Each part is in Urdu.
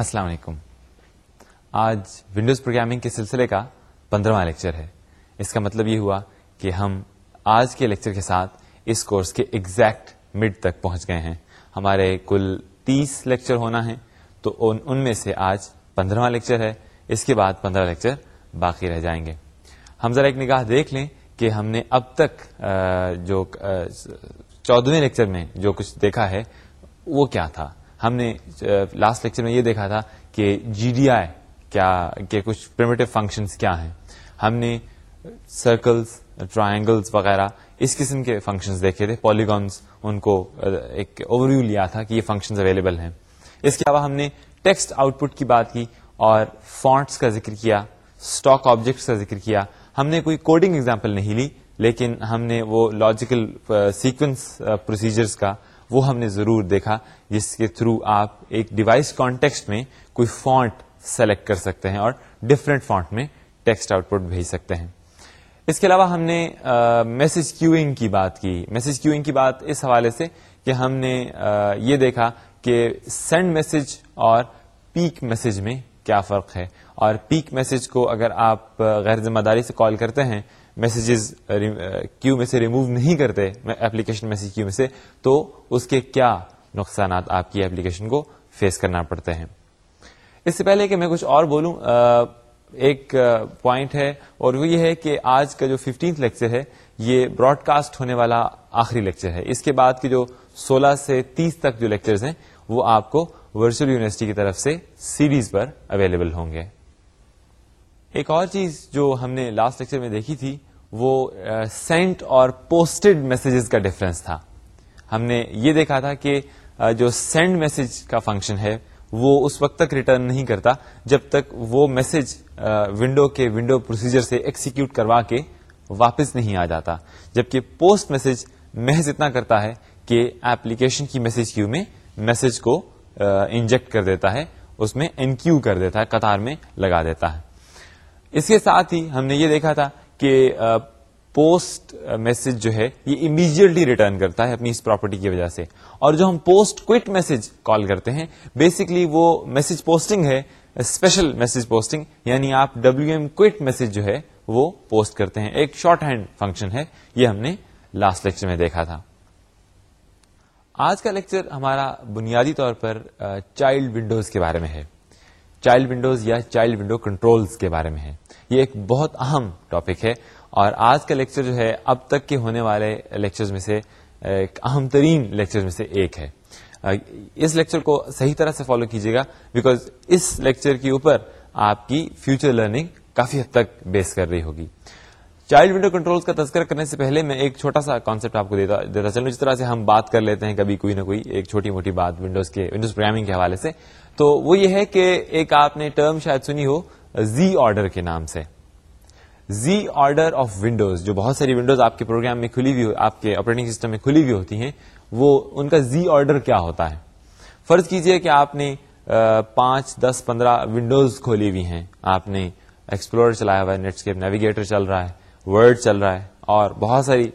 السلام علیکم۔ آج ونڈوز پروگرامنگ کے سلسلے کا پندرہواں لیکچر ہے۔ اس کا مطلب یہ ہوا کہ ہم آج کے لیکچر کے ساتھ اس کورس کے ایگزیکٹ مڈ تک پہنچ گئے ہیں۔ ہمارے کل تیس لیکچر ہونا ہے تو ان میں سے آج پندرہواں لیکچر ہے۔ اس کے بعد پندرہ لیکچر باقی رہ جائیں گے۔ ہم ذرا ایک نگاہ دیکھ لیں کہ ہم نے اب تک جو چودہویں لیکچر میں جو کچھ دیکھا ہے، وہ کیا تھا؟ ہم نے لاسٹ لیکچر میں یہ دیکھا تھا کہ جی ڈی آئی کیا، کہ کچھ پرمیٹو فنکشنز کیا ہیں۔ ہم نے سرکلز ٹرائنگلز وغیرہ اس قسم کے فنکشنز دیکھے تھے۔ پالیگونس ان کو ایک اوور ویو لیا تھا کہ یہ فنکشنز اویلیبل ہیں۔ اس کے علاوہ ہم نے ٹیکسٹ آؤٹ پٹ کی بات کی اور فونٹس کا ذکر کیا اسٹاک آبجیکٹس کا ذکر کیا۔ ہم نے کوئی کوڈنگ اگزامپل نہیں لی، لیکن ہم نے وہ لاجیکل سیکوینس پروسیجرز کا وہ ہم نے ضرور دیکھا، جس کے تھرو آپ ایک ڈیوائس کانٹیکسٹ میں کوئی فونٹ سلیکٹ کر سکتے ہیں اور ڈفرینٹ فونٹ میں ٹیکسٹ آؤٹ پٹ بھیج سکتے ہیں۔ اس کے علاوہ ہم نے میسج کیوئنگ کی بات کی۔ میسج کیوئنگ کی بات اس حوالے سے کہ ہم نے یہ دیکھا کہ سینڈ میسج اور پیک میسج میں کیا فرق ہے۔ اور پیک میسج کو اگر آپ غیر ذمہ داری سے کال کرتے ہیں میسیجز کیو uh, uh, میں سے ریموو نہیں کرتے اپلیکیشن میسج کیو میں سے، تو اس کے کیا نقصانات آپ کی اپلیکیشن کو فیس کرنا پڑتے ہیں؟ اس سے پہلے کہ میں کچھ اور بولوں uh, ایک پوائنٹ ہے اور وہ یہ ہے کہ آج کا جو ففٹینتھ لیکچر ہے، یہ براڈ کاسٹ ہونے والا آخری لیکچر ہے۔ اس کے بعد کے جو سولہ سے تیس تک جو لیکچرز ہیں، وہ آپ کو ورچوئل یونیورسٹی کی طرف سے سیریز پر اویلیبل ہوں گے۔ ایک اور چیز جو ہم نے لاسٹ لیکچر میں دیکھی تھی وہ سینٹ اور پوسٹڈ میسجز کا ڈفرنس تھا۔ ہم نے یہ دیکھا تھا کہ جو سینڈ میسج کا فنکشن ہے، وہ اس وقت تک ریٹرن نہیں کرتا جب تک وہ میسج ونڈو کے ونڈو پروسیجر سے ایکسیکیوٹ کروا کے واپس نہیں آ جاتا۔ جبکہ پوسٹ میسج محض اتنا کرتا ہے کہ ایپلیکیشن کی میسج کیو میں میسج کو انجیکٹ کر دیتا ہے، اس میں انکیو کر دیتا ہے، قطار میں لگا دیتا ہے۔ اس کے ساتھ ہی ہم نے یہ دیکھا تھا کہ پوسٹ میسج جو ہے، یہ امیڈیٹلی ریٹرن کرتا ہے اپنی اس پراپرٹی کی وجہ سے۔ اور جو ہم پوسٹ کوئٹ میسج کال کرتے ہیں بیسکلی وہ میسج پوسٹنگ ہے اسپیشل میسج پوسٹنگ یعنی آپ ڈبلو ایم کوئٹ میسج جو ہے، وہ پوسٹ کرتے ہیں۔ ایک شارٹ ہینڈ فنکشن ہے، یہ ہم نے لاسٹ لیکچر میں دیکھا تھا۔ آج کا لیکچر ہمارا بنیادی طور پر چائلڈ ونڈوز کے بارے میں ہے۔ چائلڈ ونڈوز یا چائلڈ ونڈو کنٹرولز کے بارے میں ہے۔ یہ ایک بہت اہم ٹاپک ہے اور آج کا لیکچر جو ہے، اب تک کے ہونے والے لیکچر میں سے ایک اہم ترین لیکچر میں سے ایک ہے۔ اس لیکچر کو صحیح طرح سے فالو کیجیے گا بیکاز اس لیکچر کے اوپر آپ کی فیوچر لرننگ کافی حد تک بیس کر رہی ہوگی۔ چائلڈ ونڈو کنٹرول کا تذکر کرنے سے پہلے میں ایک چھوٹا سا کانسیپٹ آپ کو دیتا دیتا چلوں، جس طرح سے ہم بات کر لیتے ہیں کبھی کوئی نہ کوئی، ایک چھوٹی موٹی بات ونڈوز کے ونڈوز پروگرامنگ کے حوالے سے۔ تو وہ یہ ہے کہ ایک آپ نے ٹرم شاید سنی ہو زی آرڈر کے نام سے۔ زی آرڈر آف ونڈوز جو بہت ساری ونڈوز آپ کے پروگرام میں کھلی ہوئی آپ کے آپریٹنگ سسٹم میں کھلی ہوئی ہوتی ہیں، وہ ان کا زی آرڈر کیا ہوتا ہے؟ فرض کیجیے کہ آپ نے پانچ، دس، پندرہ ونڈوز کھولی ہوئی ہیں۔ آپ نے ایکسپلور چلایا ہوا ہے نیٹسکیپ نیویگیٹر چل رہا ہے۔ ورڈ چل رہا ہے اور بہت ساری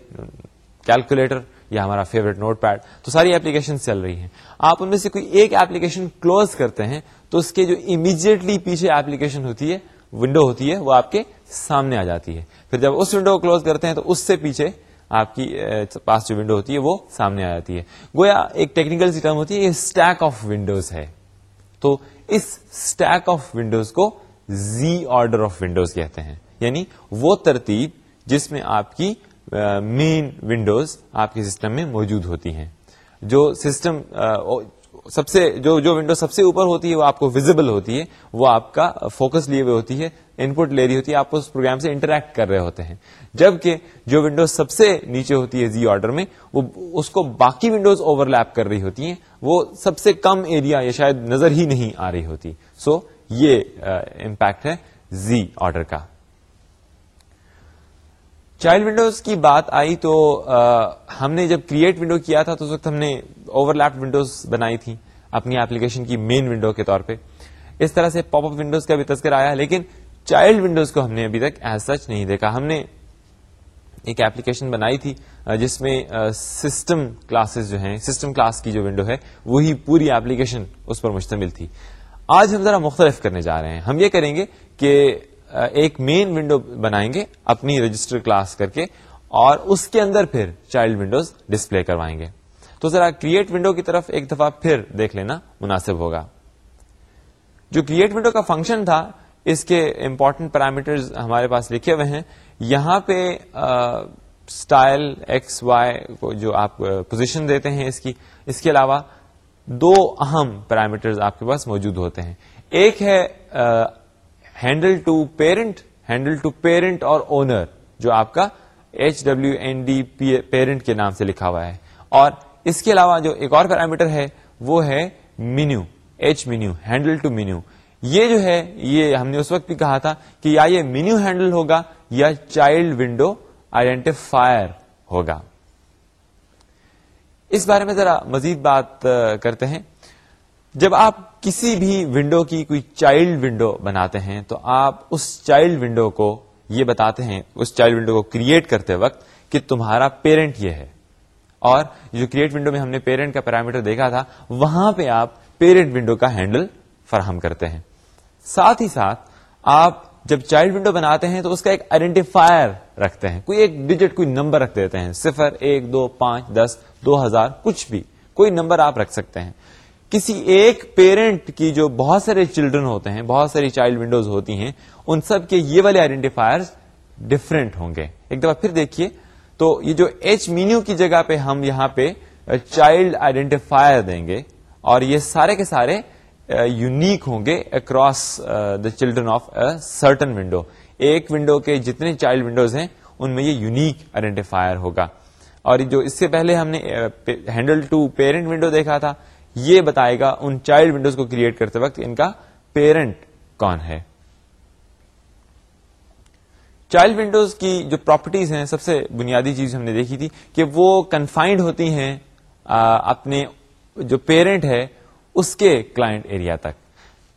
کیلکولیٹر یا ہمارا فیوریٹ نوٹ پیڈ تو ساری ایپلیکیشن چل رہی ہیں۔ آپ ان میں سے کوئی ایک ایپلیکیشن کلوز کرتے ہیں، تو اس کے جو امیڈیٹلی پیچھے ایپلیکیشن ہوتی ہے ونڈو ہوتی ہے، وہ آپ کے سامنے آ جاتی ہے۔ پھر جب اس ونڈو کو کلوز کرتے ہیں، تو اس سے پیچھے آپ کی پاس جو ونڈو ہوتی ہے، وہ سامنے آ جاتی ہے۔ گویا ایک ٹیکنیکل سی ٹرم ہوتی ہے، یہ اسٹیک آف ونڈوز ہے۔ تو اس اسٹیک آف ونڈوز کو زی آرڈر آف ونڈوز کہتے ہیں۔ یعنی وہ ترتیب جس میں آپ کی مین ونڈوز آپ کے سسٹم میں موجود ہوتی ہیں۔ جو سسٹم سب سے جو جو ونڈو سب سے اوپر ہوتی ہے وہ آپ کو ویزیبل ہوتی ہے وہ آپ کا فوکس لیے ہوئے ہوتی ہے ان پٹ لے رہی ہوتی ہے آپ اس پروگرام سے انٹریکٹ کر رہے ہوتے ہیں۔ جبکہ جو ونڈوز سب سے نیچے ہوتی ہے زی آرڈر میں وہ اس کو باقی ونڈوز اوور لیپ کر رہی ہوتی ہیں وہ سب سے کم ایریا یا شاید نظر ہی نہیں آ رہی ہوتی۔ سو so, یہ امپیکٹ ہے زی آرڈر کا۔ چائلڈ ونڈوز کی بات آئی تو ہم نے جب کریٹ ونڈو کیا تھا تو اس وقت ہم نے اوور لیپ ونڈوز بنائی تھی اپنی ایپلیکیشن کی مین ونڈو کے طور پہ۔ اس طرح سے پاپ اپ ونڈوز کا بھی تذکر آیا، لیکن چائلڈ ونڈوز کو ہم نے ابھی تک ایز سچ نہیں دیکھا۔ ہم نے ایک ایپلیکیشن بنائی تھی جس میں سسٹم کلاسز جو ہیں سسٹم کلاس کی جو ونڈو ہے، وہی پوری ایپلیکیشن اس پر مشتمل تھی۔ آج ہم ذرا مختلف کرنے جا رہے ہیں۔ ہم یہ کریں گے کہ ایک مین ونڈو بنائیں گے، اپنی رجسٹر کلاس کر کے، اور اس کے اندر پھر چائلڈ ونڈوز ڈسپلے کروائیں گے۔ تو ذرا کریٹ ونڈو کی طرف ایک دفعہ پھر دیکھ لینا، مناسب ہوگا۔ جو کریٹ ونڈو کا فنکشن تھا، اس کے امپورٹنٹ پیرامیٹر ہمارے پاس لکھے ہوئے ہیں۔ یہاں پہ اسٹائل ایکس وائی کو جو آپ پوزیشن دیتے ہیں اس کی، اس کے علاوہ دو اہم پیرامیٹر آپ کے پاس موجود ہوتے ہیں۔ ایک ہے handle to parent handle to parent اور اونر جو آپ کا H W N D parent کے نام سے لکھا ہوا ہے۔ اور اس کے علاوہ جو ایک اور پیرامیٹر ہے، وہ ہے menu H menu handle to menu یہ جو ہے، یہ ہم نے اس وقت بھی کہا تھا کہ یا یہ مینیو ہینڈل ہوگا یا چائلڈ ونڈو آئیڈینٹیفائر ہوگا۔ اس بارے میں ذرا مزید بات کرتے ہیں۔ جب آپ کسی بھی ونڈو کی کوئی چائلڈ ونڈو بناتے ہیں تو آپ اس چائلڈ ونڈو کو یہ بتاتے ہیں، اس چائلڈ ونڈو کو کریٹ کرتے وقت کہ تمہارا پیرنٹ یہ ہے۔ اور جو کریٹ ونڈو میں ہم نے پیرنٹ کا پیرامیٹر دیکھا تھا، وہاں پہ آپ پیرنٹ ونڈو کا ہینڈل فراہم کرتے ہیں۔ ساتھ ہی ساتھ آپ جب چائلڈ ونڈو بناتے ہیں تو اس کا ایک آئیڈینٹیفائر رکھتے ہیں۔ کوئی ایک ڈیجٹ کوئی نمبر رکھ دیتے ہیں۔ صفر، ایک، دو، پانچ، دس، دو ہزار، کچھ بھی۔ کوئی نمبر آپ رکھ سکتے ہیں۔ کسی ایک پیرنٹ کی جو بہت سارے چلڈرن ہوتے ہیں، بہت ساری چائلڈ ونڈوز ہوتی ہیں، ان سب کے یہ والے آئیڈینٹیفائر ڈفرینٹ ہوں گے۔ ایک دفعہ پھر دیکھیے، تو یہ جو ایچ مینیو کی جگہ پہ ہم یہاں پہ چائلڈ آئیڈینٹیفائر دیں گے اور یہ سارے کے سارے یونیک ہوں گے across the children of certain window ایک ونڈو کے جتنے چائلڈ ونڈوز ہیں، ان میں یہ یونیک آئیڈینٹیفائر ہوگا۔ اور جو اس سے پہلے ہم نے ہینڈل ٹو پیرنٹ ونڈو دیکھا تھا یہ بتائے گا ان چائلڈ ونڈوز کو کریٹ کرتے وقت ان کا پیرنٹ کون ہے۔ چائلڈ ونڈوز کی جو پراپرٹیز ہیں، سب سے بنیادی چیز ہم نے دیکھی تھی کہ وہ کنفائنڈ ہوتی ہیں اپنے جو پیرنٹ ہے، اس کے کلائنٹ ایریا تک۔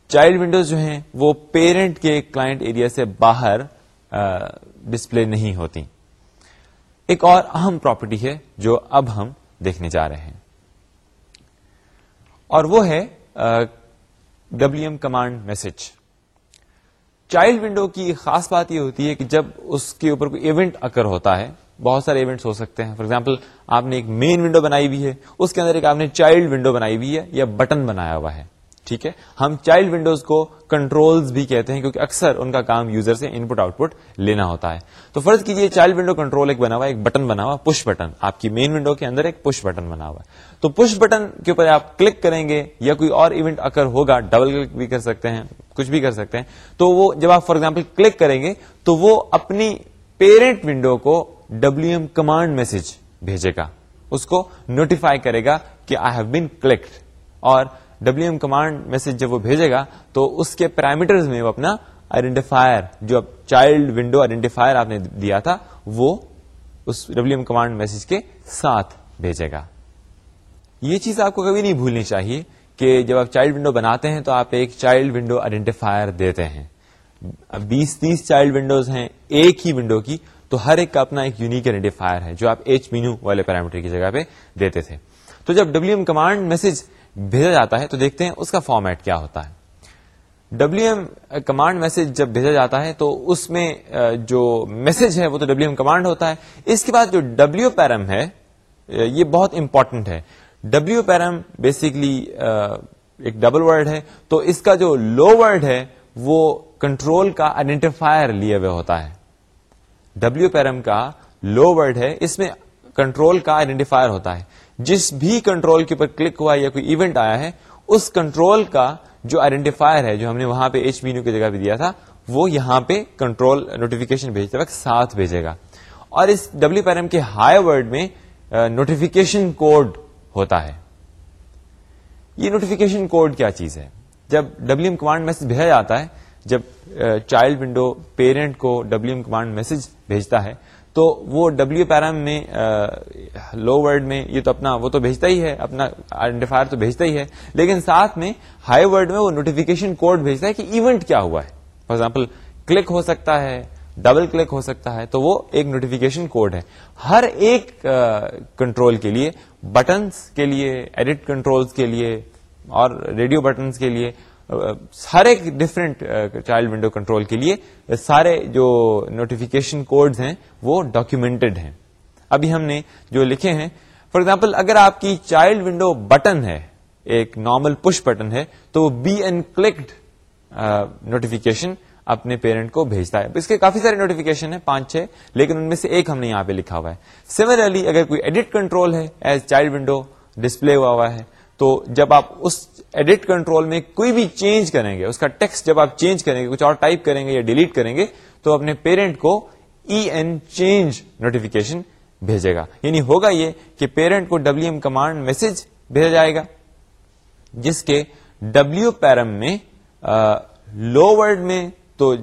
چائلڈ ونڈوز جو ہیں، وہ پیرنٹ کے کلائنٹ ایریا سے باہر ڈسپلے نہیں ہوتی۔ ایک اور اہم پراپرٹی ہے جو اب ہم دیکھنے جا رہے ہیں۔ اور وہ ہے W M command message child window کی خاص بات یہ ہوتی ہے کہ جب اس کے اوپر کوئی ایونٹ اکر ہوتا ہے، بہت سارے ایونٹس ہو سکتے ہیں. فار ایگزامپل آپ نے ایک مین ونڈو بنائی ہوئی ہے، اس کے اندر ایک آپ نے چائلڈ ونڈو بنائی ہوئی ہے یا بٹن بنایا ہوا ہے. ٹھیک ہے؟ ہم چائلڈ ونڈوز کو کنٹرولز بھی کہتے ہیں کیونکہ اکثر ان کا کام یوزر سے ان پٹ آؤٹ پٹ لینا ہوتا ہے۔ تو فرض کیجیے چائلڈ ونڈو کنٹرول ایک بنا ہوا ایک بٹن بنا ہوا پش بٹن آپ کی مین ونڈو کے اندر ایک پش بٹن بنا ہوا ہے۔ تو پش بٹن کے اوپر آپ کلک کریں گے یا کوئی اور ایونٹ اکر ہوگا ڈبل کلک بھی کر سکتے ہیں، کچھ بھی کر سکتے ہیں۔ تو وہ جب آپ فار ایگزامپل کلک کریں گے، تو وہ اپنی پیرنٹ ونڈو کو ڈبلو ایم کمانڈ میسج بھیجے گا۔ اس کو نوٹیفائی کرے گا کہ آئی ہیو بین کلیکٹ اور ڈبلو ایم کمانڈ میسج جب وہ بھیجے گا، تو اس کے پیرامیٹر میں وہ اپنا آئیڈینٹیفائر جو چائلڈ ونڈو آئیڈینٹیفائر آپ نے دیا تھا، وہ اس ڈبلو ایم کمانڈ میسج کے ساتھ بھیجے گا۔ یہ چیز آپ کو کبھی نہیں بھولنی چاہیے کہ جب آپ چائلڈ ونڈو بناتے ہیں تو آپ ایک چائلڈ ونڈو آئیڈینٹیفائر دیتے ہیں۔ بیس تیس چائلڈ ونڈوز ہیں ایک ہی ونڈو کی، تو ہر ایک کا اپنا ایک یونیک آئیڈینٹیفائر ہے، جو آپ ایچ مینو والے پیرامیٹر کی جگہ پہ دیتے تھے۔ تو جب ڈبلو ایم کمانڈ میسج بھیجا جاتا ہے تو دیکھتے ہیں اس کا فارمیٹ کیا ہوتا ہے۔ ڈبلو ایم کمانڈ میسج جب بھیجا جاتا ہے تو اس میں جو میسج ہے وہ تو ڈبلو ایم کمانڈ ہوتا ہے۔ اس کے بعد جو ڈبلو پیرم ہے یہ بہت امپورٹنٹ ہے۔ ڈبلو پیرم بیسکلی ایک ڈبل ورڈ ہے۔ تو اس کا جو لو ورڈ ہے، وہ کنٹرول کا آئیڈینٹیفائر لیے ہوئے ہوتا ہے۔ ڈبلو پیرم کا لو ورڈ ہے، اس میں کنٹرول کا آئیڈینٹیفائر ہوتا ہے۔ جس بھی کنٹرول کے اوپر کلک ہوا یا کوئی ایونٹ آیا ہے، اس کنٹرول کا جو آئیڈینٹیفائر ہے، جو ہم نے وہاں پہ ایچ مینو کی جگہ پہ دیا تھا، وہ یہاں پہ کنٹرول نوٹیفکیشن بھیجتے وقت ساتھ بھیجے گا۔ اور اس ڈبلو پیرم کے ہائی ورڈ میں نوٹیفکیشن کوڈ ہوتا ہے۔ یہ نوٹیفکیشن کوڈ کیا چیز ہے؟ جب ڈبلو ایم کمانڈ میسج بھیجا جاتا ہے، جب چائلڈ ونڈو پیرنٹ کو ڈبلو ایم کمانڈ میسج بھیجتا ہے تو وہ ڈبلو پیرام میں لو ورڈ میں یہ تو اپنا وہ تو بھیجتا ہی ہے، اپنا آئیڈینٹیفائر تو بھیجتا ہی ہے، لیکن ساتھ میں ہائی ورڈ میں وہ نوٹیفکیشن کوڈ بھیجتا ہے کہ ایونٹ کیا ہوا ہے۔ فار ایگزامپل کلک ہو سکتا ہے ڈبل کلک ہو سکتا ہے، تو وہ ایک نوٹیفکیشن کوڈ ہے۔ ہر ایک کنٹرول کے لیے بٹنس کے لیے ایڈٹ کنٹرولز کے لیے اور ریڈیو بٹنس کے لیے ہر ایک ڈفرینٹ چائلڈ ونڈو کنٹرول کے لیے سارے جو نوٹیفیکیشن کوڈز ہیں وہ ڈاکیومینٹڈ ہیں۔ ابھی ہم نے جو لکھے ہیں فار ایگزامپل اگر آپ کی چائلڈ ونڈو بٹن ہے، ایک نارمل پش بٹن ہے، تو وہ بی این کلکڈ نوٹیفیکیشن اپنے پیرنٹ کو بھیجتا ہے۔ اس کے کافی سارے نوٹیفکیشن ہیں، پانچ چھ، لیکن ان میں سے ایک ہم نے یہاں پہ لکھا ہوا ہے۔ سملرلی اگر کوئی ایڈٹ کنٹرول ہے ایز چائلڈ ونڈو ڈسپلے ہوا ہوا ہے تو جب آپ اس ایڈٹ کنٹرول میں کوئی بھی چینج کریں گے، اس کا ٹیکسٹ جب آپ چینج کریں گے، کچھ اور ٹائپ کریں گے یا ڈیلیٹ کریں گے، تو اپنے پیرنٹ کو ای این چینج نوٹیفکیشن بھیجے گا۔ یعنی ہوگا یہ کہ پیرنٹ کو ڈبلو ایم کمانڈ میسج بھیجا جائے گا، جس کے ڈبلو پیرم میں لو ورڈ میں تو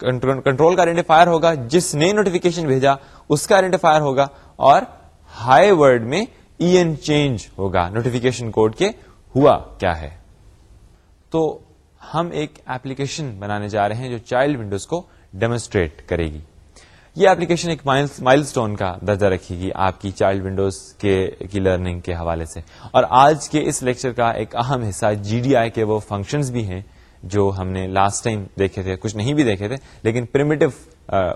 کنٹرول کا آئیڈینٹیفائر ہوگا، جس نے نوٹیفکیشن بھیجا، اس کا آئیڈینٹیفائر ہوگا، اور ہائی ورڈ میں ای این چینج ہوگا نوٹیفکیشن کوڈ کے ہوا کیا ہے۔ تو ہم ایک ایپلیکیشن بنانے جا رہے ہیں جو چائلڈ ونڈوز کو ڈیمونسٹریٹ کرے گی۔ یہ ایپلیکیشن ایک مائل سٹون کا درجہ رکھے گی آپ کی چائلڈ ونڈوز کے کی لرننگ کے حوالے سے۔ اور آج کے اس لیکچر کا ایک اہم حصہ جی ڈی آئی کے وہ فنکشنز بھی ہیں جو ہم نے لاسٹ ٹائم دیکھے تھے، کچھ نہیں بھی دیکھے تھے، لیکن پرمیٹو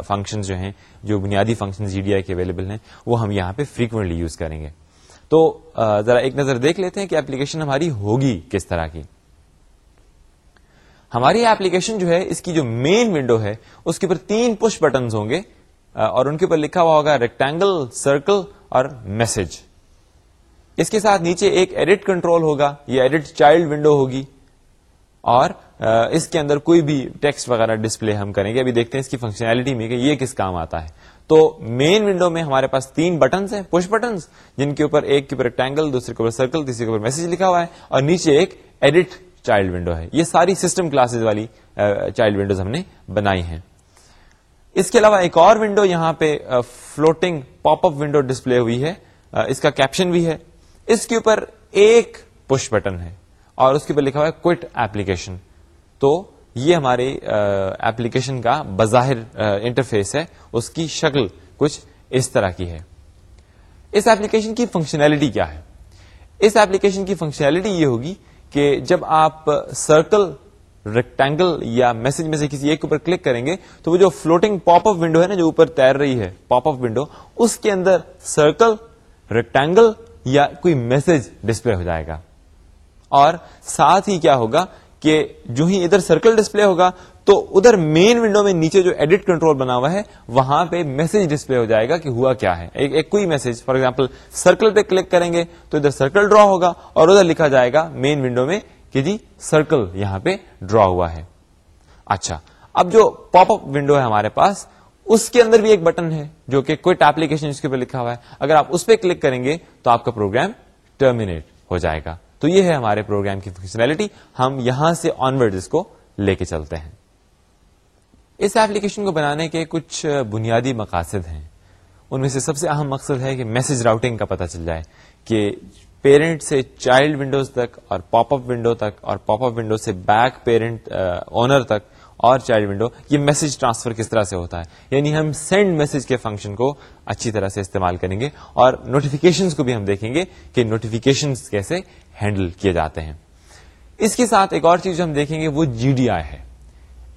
فنکشن جو ہیں، جو بنیادی فنکشن جی ڈی آئی کے اویلیبل ہیں، وہ ہم یہاں پہ فریکوینٹلی یوز کریں گے۔ تو ذرا ایک نظر دیکھ لیتے ہیں کہ ایپلیکیشن ہماری ہوگی کس طرح کی۔ ہماری ایپلیکیشن جو ہے، اس کی جو مین ونڈو ہے، اس کے اوپر تین پش بٹنز ہوں گے اور ان کے اوپر لکھا ہوا ہوگا ریکٹینگل سرکل اور میسج اس کے ساتھ نیچے ایک ایڈٹ کنٹرول ہوگا، یہ ایڈٹ چائلڈ ونڈو ہوگی۔ اور اس کے اندر کوئی بھی ٹیکسٹ وغیرہ ڈسپلے ہم کریں گے۔ ابھی دیکھتے ہیں اس کی فنکشنلٹی میں کہ یہ کس کام آتا ہے۔ تو مین ونڈو میں ہمارے پاس تین بٹنس ہیں پش بٹنس جن کے اوپر ایک کے اوپر ریکٹینگل دوسرے کے اوپر سرکل تیسرے کے اوپر میسج لکھا ہوا ہے، اور نیچے ایک ایڈٹ چائلڈ ونڈو ہے۔ یہ ساری سسٹم کلاسز والی چائلڈ ونڈوز ہم نے بنائی ہیں۔ اس کے علاوہ ایک اور ونڈو یہاں پہ floating pop up window display ہوئی ہے۔ اس کا کیپشن بھی ہے۔ اس کے اوپر ایک پش بٹن ہے، اور اس کے اوپر لکھا ہوا ہے کوئٹ ایپلیکیشن تو یہ ہمارے ایپلیکیشن کا بظاہر انٹرفیس ہے، اس کی شکل کچھ اس طرح کی ہے۔ اس ایپلیکیشن کی فنکشنلٹی کیا ہے؟ اس ایپلیکیشن کی فنکشنلٹی یہ ہوگی کہ جب آپ سرکل ریکٹینگل یا میسج میں سے کسی ایک اوپر کلک کریں گے، تو وہ جو فلوٹنگ پاپ اپ ونڈو ہے نا، جو اوپر تیر رہی ہے پاپ اپ ونڈو اس کے اندر سرکل ریکٹینگل یا کوئی میسج ڈسپلے ہو جائے گا۔ اور ساتھ ہی کیا ہوگا کہ جو ہی ادھر سرکل ڈسپلے ہوگا تو ادھر مین ونڈو میں نیچے جو ایڈٹ کنٹرول بنا ہوا ہے وہاں پہ میسج ڈسپلے ہو جائے گا کہ ہوا کیا ہے۔ ایک, ایک کوئی میسج فار ایگزامپل سرکل پہ کلک کریں گے تو ادھر سرکل ڈرا ہوگا اور ادھر لکھا جائے گا مین ونڈو میں کہ جی سرکل یہاں پہ ڈرا ہوا ہے۔ اچھا اب جو پاپ اپ ونڈو ہے ہمارے پاس اس کے اندر بھی ایک بٹن ہے جو کہ کوئی ایپلیکیشن اس کے اوپر لکھا ہوا ہے۔ اگر آپ اس پہ کلک کریں گے تو آپ کا پروگرام ٹرمینیٹ ہو جائے گا۔ تو یہ ہے ہمارے پروگرام کی فنکشنلٹی ہم یہاں سے آنورڈ اس کو لے کے چلتے ہیں۔ اس ایپلیکیشن کو بنانے کے کچھ بنیادی مقاصد ہیں۔ ان میں سے سب سے اہم مقصد ہے کہ میسج راؤٹنگ کا پتہ چل جائے کہ پیرنٹ سے چائلڈ ونڈوز تک اور پاپ اپ ونڈو تک اور پاپ اپ ونڈو سے بیک پیرنٹ اونر تک اور چائلڈ ونڈو یہ میسج ٹرانسفر کس طرح سے ہوتا ہے؟ یعنی ہم سینڈ میسج کے فنکشن کو اچھی طرح سے استعمال کریں گے اور نوٹیفیکیشن کو بھی ہم دیکھیں گے کہ نوٹیفیکیشن کیسے ہینڈل کیے جاتے ہیں۔ اس کے ساتھ ایک اور چیز جو ہم دیکھیں گے، وہ جی ڈی آئی ہے۔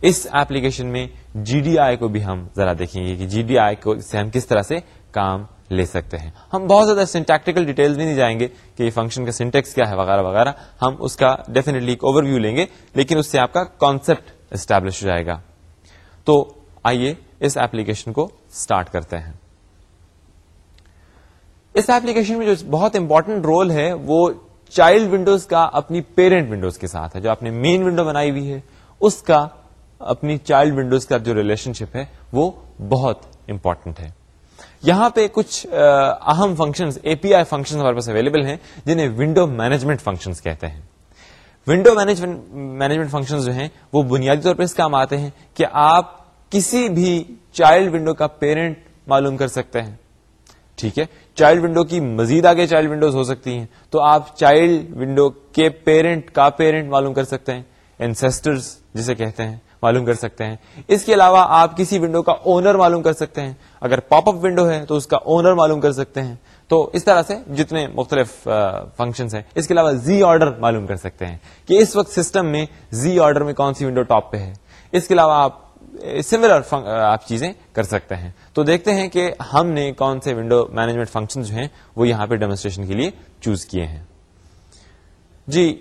اس ایپلیکیشن میں جی ڈی آئی کو بھی ہم ذرا دیکھیں گے کہ جی ڈی آئی کو سے ہم کس طرح سے کام لے سکتے ہیں۔ ہم بہت زیادہ سنٹیکٹیکل ڈیٹیل بھی نہیں جائیں گے کہ یہ فنکشن کا سنٹیکس کیا ہے، وغیرہ وغیرہ۔ ہم اس کا ڈیفینیٹلی ایک اوور ویو لیں گے، لیکن اس سے آپ کا کانسپٹ اسٹیبلش ہو جائے گا۔ تو آئیے اس ایپلیکیشن کو اسٹارٹ کرتے ہیں۔ اس ایپلیکیشن میں جو بہت امپورٹنٹ رول ہے، وہ چائلڈ ونڈوز کا اپنی پیرنٹ ونڈوز کے ساتھ ہے، جو آپ نے مین ونڈو بنائی ہوئی ہے۔ اس کا اپنی چائلڈ ونڈوز کا جو ریلیشن شپ ہے، وہ بہت امپورٹنٹ ہے۔ یہاں پہ کچھ اہم function a P I function ہمارے پاس اویلیبل ہیں، جنہیں ونڈو مینجمنٹ فنکشن کہتے ہیں۔ ونڈو مینجمنٹ فنکشن جو ہیں، وہ بنیادی طور پہ اس کام آتے ہیں کہ آپ کسی بھی چائلڈ ونڈو کا پیرنٹ معلوم کر سکتے ہیں۔ ٹھیک ہے؟ چائلڈ ونڈو کی مزید آگے چائلڈ ونڈوز ہو سکتی ہیں۔ تو آپ چائلڈ ونڈو کے پیرنٹ کا پیرنٹ معلوم کر سکتے ہیں۔ انسٹرز جسے کہتے ہیں، معلوم کر سکتے ہیں۔ اس کے علاوہ آپ کسی ونڈو کا اونر معلوم کر سکتے ہیں۔ اگر پاپ اپ ونڈو ہے تو اس کا اونر معلوم کر سکتے ہیں۔ تو اس طرح سے جتنے مختلف فنکشنس ہیں، اس کے علاوہ زی آرڈر معلوم کر سکتے ہیں کہ اس وقت سسٹم میں زی آرڈر میں کون سی ونڈو ٹاپ پہ ہے۔ اس کے علاوہ آپ سملر آپ چیزیں کر سکتے ہیں۔ تو دیکھتے ہیں کہ ہم نے کون سے ونڈو مینجمنٹ فنکشن جو ہیں، وہ یہاں پہ ڈیمونسٹریشن کے لیے چوز کیے ہیں۔ جی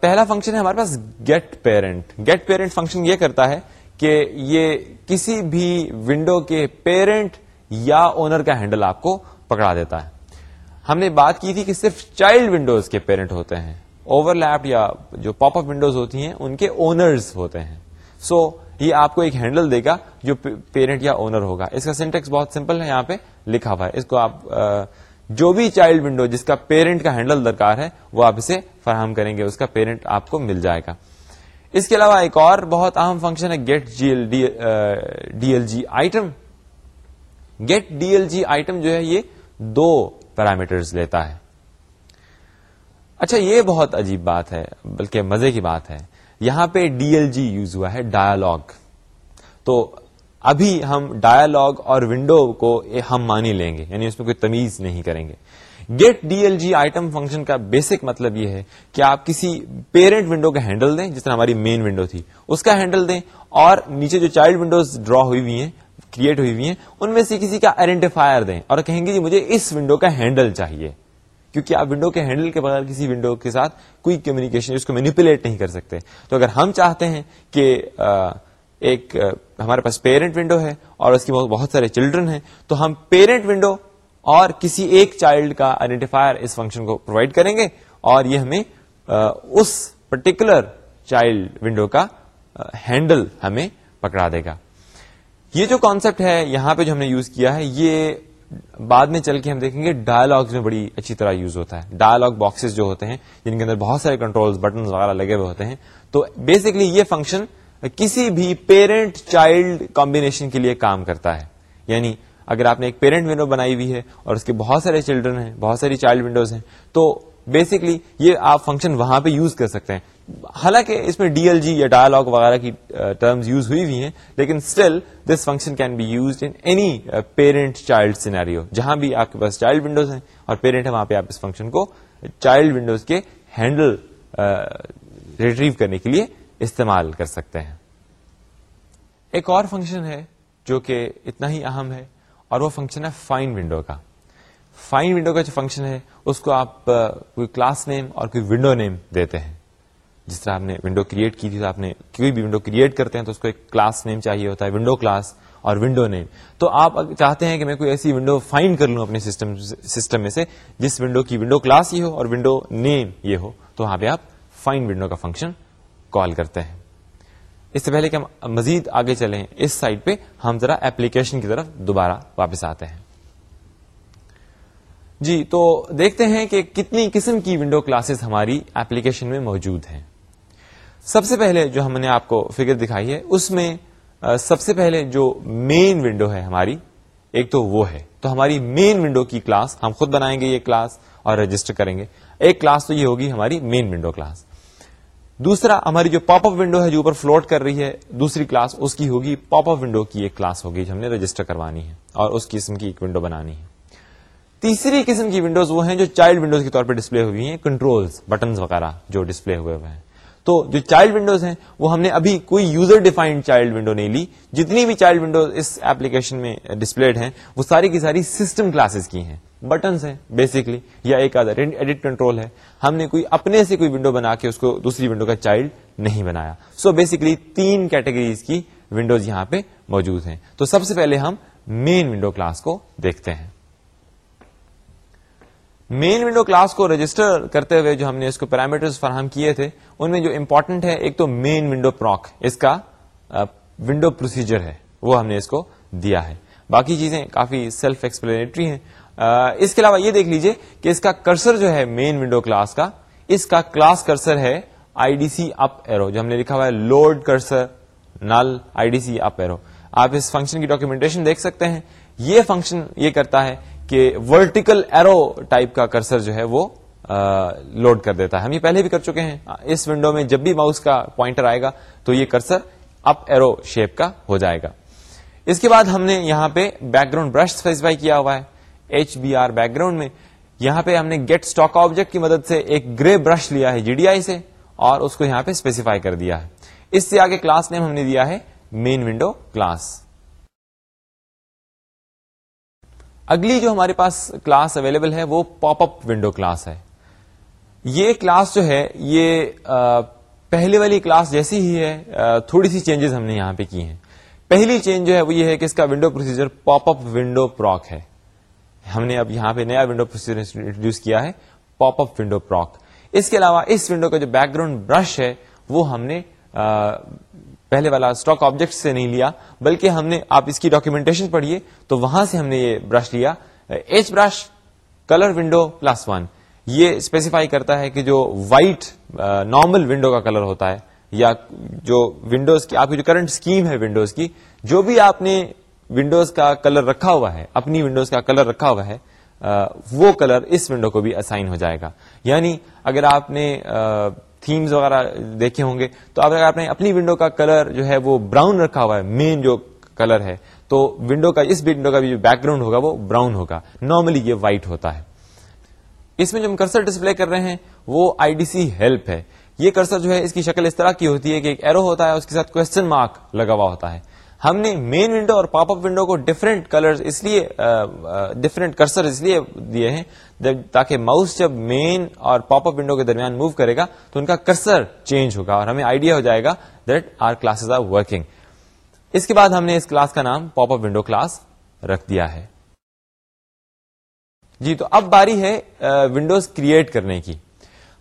پہلا فنکشن ہے ہمارے پاس get parent get parent function یہ کرتا ہے کہ یہ کسی بھی ونڈو کے پیرنٹ یا اونر کا ہینڈل آپ کو پکڑا دیتا ہے۔ ہم نے بات کی تھی کہ صرف چائلڈ ونڈوز کے پیرنٹ ہوتے ہیں۔ اوور لیپ یا جو پاپ اپ ونڈوز ہوتی ہیں ان کے اونرز ہوتے ہیں۔ سو so, یہ آپ کو ایک ہینڈل دے گا جو پیرنٹ یا اونر ہوگا۔ اس کا سینٹیکس بہت سمپل ہے یہاں پہ لکھا ہوا ہے۔ اس کو آپ جو بھی چائلڈ ونڈو جس کا پیرنٹ کا ہینڈل درکار ہے وہ آپ اسے فراہم کریں گے۔ اس کا پیرنٹ آپ کو مل جائے گا۔ اس کے علاوہ ایک اور بہت اہم فنکشن ہے get G L D L G item get D L G item جو ہے یہ دو پیرامیٹرز لیتا ہے۔ اچھا یہ بہت عجیب بات ہے، بلکہ مزے کی بات ہے۔ یہاں پہ ڈی ایل جی یوز ہوا ہے ڈایالگ تو ابھی ہم ڈایالگ اور ونڈو کو ہم مانی لیں گے یعنی اس میں کوئی تمیز نہیں کریں گے۔ Get D L G item function کا بیسک مطلب یہ ہے کہ آپ کسی پیرنٹ ونڈو کا ہینڈل دیں، جس طرح ہماری مین ونڈو تھی، اس کا ہینڈل دیں اور نیچے جو چائلڈ ونڈوز ڈرا ہوئی ہوئی ہیں کریٹ ہوئی ہوئی ہیں، ان میں سے کسی کا آئیڈینٹیفائر دیں اور کہیں گے جی مجھے اس ونڈو کا ہینڈل چاہیے۔ کیونکہ آپ ونڈو کے ہینڈل کے بغیر کسی ونڈو کے ساتھ کوئی کمیونیکیشن اس کو مینیپولیٹ نہیں کر سکتے۔ تو اگر ہم چاہتے ہیں کہ ایک ہمارے پاس پیرنٹ ونڈو ہے اور اس کی بہت سارے چلڈرن ہیں، تو ہم پیرنٹ ونڈو اور کسی ایک چائلڈ کا آئیڈینٹیفائر اس فنکشن کو پرووائڈ کریں گے اور یہ ہمیں اس پرٹیکولر چائلڈ ونڈو کا ہینڈل ہمیں پکڑا دے گا۔ یہ جو کانسیپٹ ہے، یہاں پہ جو ہم نے یوز کیا ہے، یہ بعد میں چل کے ہم دیکھیں گے ڈائلگس میں بڑی اچھی طرح یوز ہوتا ہے۔ ڈائلگ باکسز جو ہوتے ہیں، جن کے اندر بہت سارے کنٹرول بٹن وغیرہ لگے ہوئے ہوتے ہیں۔ تو بیسکلی یہ فنکشن کسی بھی پیرنٹ چائلڈ کمبینیشن کے لیے کام کرتا ہے۔ یعنی اگر آپ نے ایک پیرنٹ ونڈو بنائی ہوئی ہے اور اس کے بہت سارے چلڈرن ہیں، بہت ساری چائلڈ ونڈوز ہیں، تو بیسکلی یہ آپ فنکشن وہاں پہ یوز کر سکتے ہیں۔ حالانکہ اس میں ڈی ایل جی یا ڈائلگ وغیرہ کی ٹرمز یوز ہوئی ہوئی ہیں، لیکن still this function can be use in any parent child scenario جہاں بھی آپ کے پاس چائلڈ ونڈوز ہیں اور پیرنٹ ہے وہاں پہ آپ اس فنکشن کو چائلڈ ونڈوز کے ہینڈل ریٹریو کرنے کے لیے استعمال کر سکتے ہیں۔ ایک اور فنکشن ہے جو کہ اتنا ہی اہم ہے، اور وہ فنکشن ہے فائن ونڈو کا۔ فائن ونڈو کا جو فنکشن ہے، اس کو آپ کوئی کلاس نیم اور کوئی ونڈو نیم دیتے ہیں۔ جس طرح آپ نے ونڈو کریٹ کی تھی تو آپ نے کوئی بھی ونڈو کریٹ کرتے ہیں تو اس کو ایک کلاس نیم چاہیے ہوتا ہے ونڈو کلاس اور ونڈو نیم تو آپ چاہتے ہیں کہ میں کوئی ایسی ونڈو فائنڈ کر لوں اپنے سسٹم سسٹم میں سے، جس ونڈو کی ونڈو کلاس یہ ہو اور ونڈو نیم یہ ہو، تو وہاں پہ آپ فائن ونڈو کا فنکشن کال کرتے ہیں۔ اس سے پہلے کہ ہم مزید آگے چلیں، اس سائٹ پہ ہم ذرا ایپلیکیشن کی طرف دوبارہ واپس آتے ہیں۔ جی تو دیکھتے ہیں کہ کتنی قسم کی ونڈو کلاسز ہماری ایپلیکیشن میں موجود ہیں۔ سب سے پہلے جو ہم نے آپ کو فگر دکھائی ہے، اس میں سب سے پہلے جو مین ونڈو ہے ہماری، ایک تو وہ ہے۔ تو ہماری مین ونڈو کی کلاس ہم خود بنائیں گے یہ کلاس اور رجسٹر کریں گے۔ ایک کلاس تو یہ ہوگی ہماری مین ونڈو کلاس دوسرا، ہماری جو پاپ اپ ونڈو ہے جو اوپر فلوٹ کر رہی ہے، دوسری کلاس اس کی ہوگی۔ پاپ اپ ونڈو کی ایک کلاس ہوگی جو ہم نے رجسٹر کروانی ہے اور اس قسم کی ایک ونڈو بنانی ہے۔ تیسری قسم کی ونڈوز وہ ہیں جو چائلڈ ونڈوز کے طور پہ ڈسپلے ہوئی ہیں کنٹرولز بٹنز وغیرہ جو ڈسپلے ہوئے ہوئے ہیں۔ تو جو چائلڈ ونڈوز ہیں، وہ ہم نے ابھی کوئی یوزر ڈیفائنڈ چائلڈ ونڈو نہیں لی۔ جتنی بھی چائلڈ ونڈوز اس ایپلیکیشن میں ڈسپلڈ ہیں، وہ ساری کی ساری سسٹم کلاسز کی ہیں۔ بٹنس ہیں بیسکلی یا ایک آدھا ایڈٹ کنٹرول ہے۔ ہم نے کوئی اپنے سے کوئی ونڈو بنا کے اس کو دوسری ونڈو کا چائلڈ نہیں بنایا۔ سو so بیسکلی تین کیٹیگریز کی ونڈوز یہاں پہ موجود ہیں۔ تو سب سے پہلے ہم مین ونڈو کلاس کو دیکھتے ہیں۔ مین ونڈو کلاس کو رجسٹر کرتے ہوئے جو ہم نے اس کو پیرامیٹر فراہم کیے تھے، ان میں جو امپورٹنٹ ہے، ایک تو مین ونڈو پروک اس کا ونڈو پروسیجر ہے۔ وہ ہم نے اس کو دیا ہے۔ باقی چیزیں کافی سیلف ایکسپلینٹری ہیں اس کے علاوہ یہ دیکھ لیجیے کہ اس کا کرسر جو ہے مین ونڈو کلاس کا، اس کا کلاس کرسر ہے آئی ڈی سی اپ ایرو جو ہم نے لکھا ہوا ہے load cursor null I D C up arrow آپ اس فنکشن کی ڈاکیومنٹیشن دیکھ سکتے ہیں۔ یہ فنکشن یہ کرتا ہے کہ ورٹیکل ایرو ٹائپ کا کرسر جو ہے وہ لوڈ کر دیتا ہے۔ ہم یہ پہلے بھی کر چکے ہیں۔ اس ونڈو میں جب بھی ماؤس کا پوائنٹر آئے گا تو یہ کرسر اپ ایرو شیپ کا ہو جائے گا۔ اس کے بعد ہم نے یہاں پہ بیک گراؤنڈ برش اسپیسیفائی کیا ہوا ہے۔ H B R background میں یہاں پہ ہم نے گیٹ اسٹاک آبجیکٹ کی مدد سے ایک گرے برش لیا ہے جی ڈی آئی سے اور اس کو یہاں پہ اسپیسیفائی کر دیا ہے۔ اس سے آگے کلاس نیم ہم نے دیا ہے مین ونڈو کلاس اگلی جو ہمارے پاس کلاس اویلیبل ہے وہ پاپ اپ ونڈو کلاس ہے۔ یہ کلاس جو ہے، یہ پہلے والی کلاس جیسی ہی ہے۔ تھوڑی سی چینجز ہم نے یہاں پہ کی ہیں۔ پہلی چینج جو ہے وہ یہ ہے کہ اس کا window procedure pop up window proc ہے۔ ہم نے اب یہاں پہ نیا ونڈو پروسیجر انٹروڈیوس کیا ہے پاپ اپ ونڈو پراک اس کے علاوہ اس ونڈو کا جو بیک گراؤنڈ برش ہے، وہ ہم نے پہلے والا اسٹاک آبجیکٹ سے نہیں لیا، بلکہ ہم نے، آپ اس کی ڈاکیومنٹیشن پڑھیے، تو وہاں سے ہم نے یہ برش لیا۔ H brush colour window plus one یہ اسپیسیفائی کرتا ہے کہ جو وائٹ نارمل ونڈو کا کلر ہوتا ہے، یا جو ونڈوز کی، آپ کی جو کرنٹ اسکیم ہے ونڈوز کی، جو بھی آپ نے ونڈوز کا کلر رکھا ہوا ہے، اپنی ونڈوز کا کلر رکھا ہوا ہے وہ کلر اس ونڈو کو بھی اسائن ہو جائے گا۔ یعنی اگر آپ نے تھیمز وغیرہ دیکھے ہوں گے۔ تو اب اگر آپ نے اپنی ونڈو کا کلر جو ہے وہ براؤن رکھا ہوا ہے مین جو کلر ہے، تو ونڈو کا، اس ونڈو کا بھی جو بیک گراؤنڈ ہوگا وہ براؤن ہوگا۔ نارملی یہ وائٹ ہوتا ہے۔ اس میں جو ہم کرسر ڈسپلے کر رہے ہیں، وہ آئی ڈی سی ہیلپ ہے۔ یہ کرسر جو ہے، اس کی شکل اس طرح کی ہوتی ہے کہ ایک ایرو ہوتا ہے، اس کے ساتھ کوشچن مارک لگا ہوا ہوتا ہے۔ ہم نے مین ونڈو اور پاپ اپ ونڈو کو ڈفرینٹ کلر اس لیے ڈفرینٹ کرسر اس لیے دیے ہیں تاکہ ماؤس جب مین اور پاپ اپ ونڈو کے درمیان موو کرے گا، تو ان کا کرسر چینج ہوگا اور ہمیں آئیڈیا ہو جائے گا that are classes are working اس کے بعد ہم نے اس کلاس کا نام پاپ اپ ونڈو کلاس رکھ دیا ہے۔ جی تو اب باری ہے ونڈوز کریٹ کرنے کی۔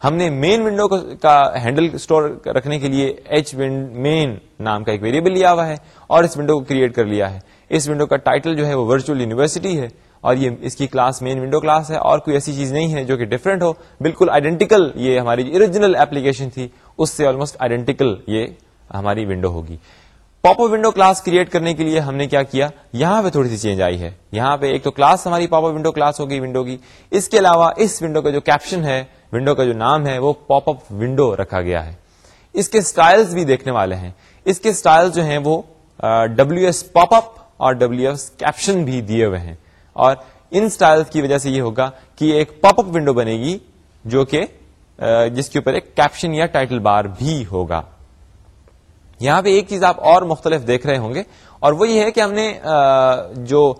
ہم نے مین ونڈو کا ہینڈل اسٹور رکھنے کے لیے ایچ مین نام کا ایک ویریبل لیا ہوا ہے اور اس ونڈو کو کریٹ کر لیا ہے۔ اس ونڈو کا ٹائٹل جو ہے وہ ورچوئل یونیورسٹی ہے اور یہ اس کی کلاس مین ونڈو کلاس ہے اور کوئی ایسی چیز نہیں ہے جو کہ ڈفرینٹ ہو۔ بالکل آئیڈینٹیکل یہ ہماری اوریجنل ایپلیکیشن تھی۔ اس سے آلموسٹ آئیڈینٹیکل یہ ہماری ونڈو ہوگی۔ پاپو ونڈو کلاس کریٹ کرنے کے لیے ہم نے کیا کیا؟ یہاں پہ تھوڑی سی چینج آئی ہے۔ یہاں پہ ایک تو کلاس ہماری پاپو ونڈو کلاس ہوگی ونڈو کی۔ اس کے علاوہ اس ونڈو کا جو کیپشن ہے ونڈو کا جو نام ہے وہ پاپ اپ ونڈو رکھا گیا ہے۔ اس کے سٹائلز بھی دیکھنے والے ہیں۔ اس کے سٹائل جو ہیں وہ ڈبلو ایس پاپ اپ اور ڈبلو ایس کیپشن بھی دیے ہوئے ہیں۔ اور ان سٹائل کی وجہ سے یہ ہوگا کہ ایک پاپ اپ ونڈو بنے گی جو کہ جس کے اوپر ایک کیپشن یا ٹائٹل بار بھی ہوگا۔ یہاں پہ ایک چیز آپ اور مختلف دیکھ رہے ہوں گے۔ اور وہ یہ ہے کہ ہم نے جو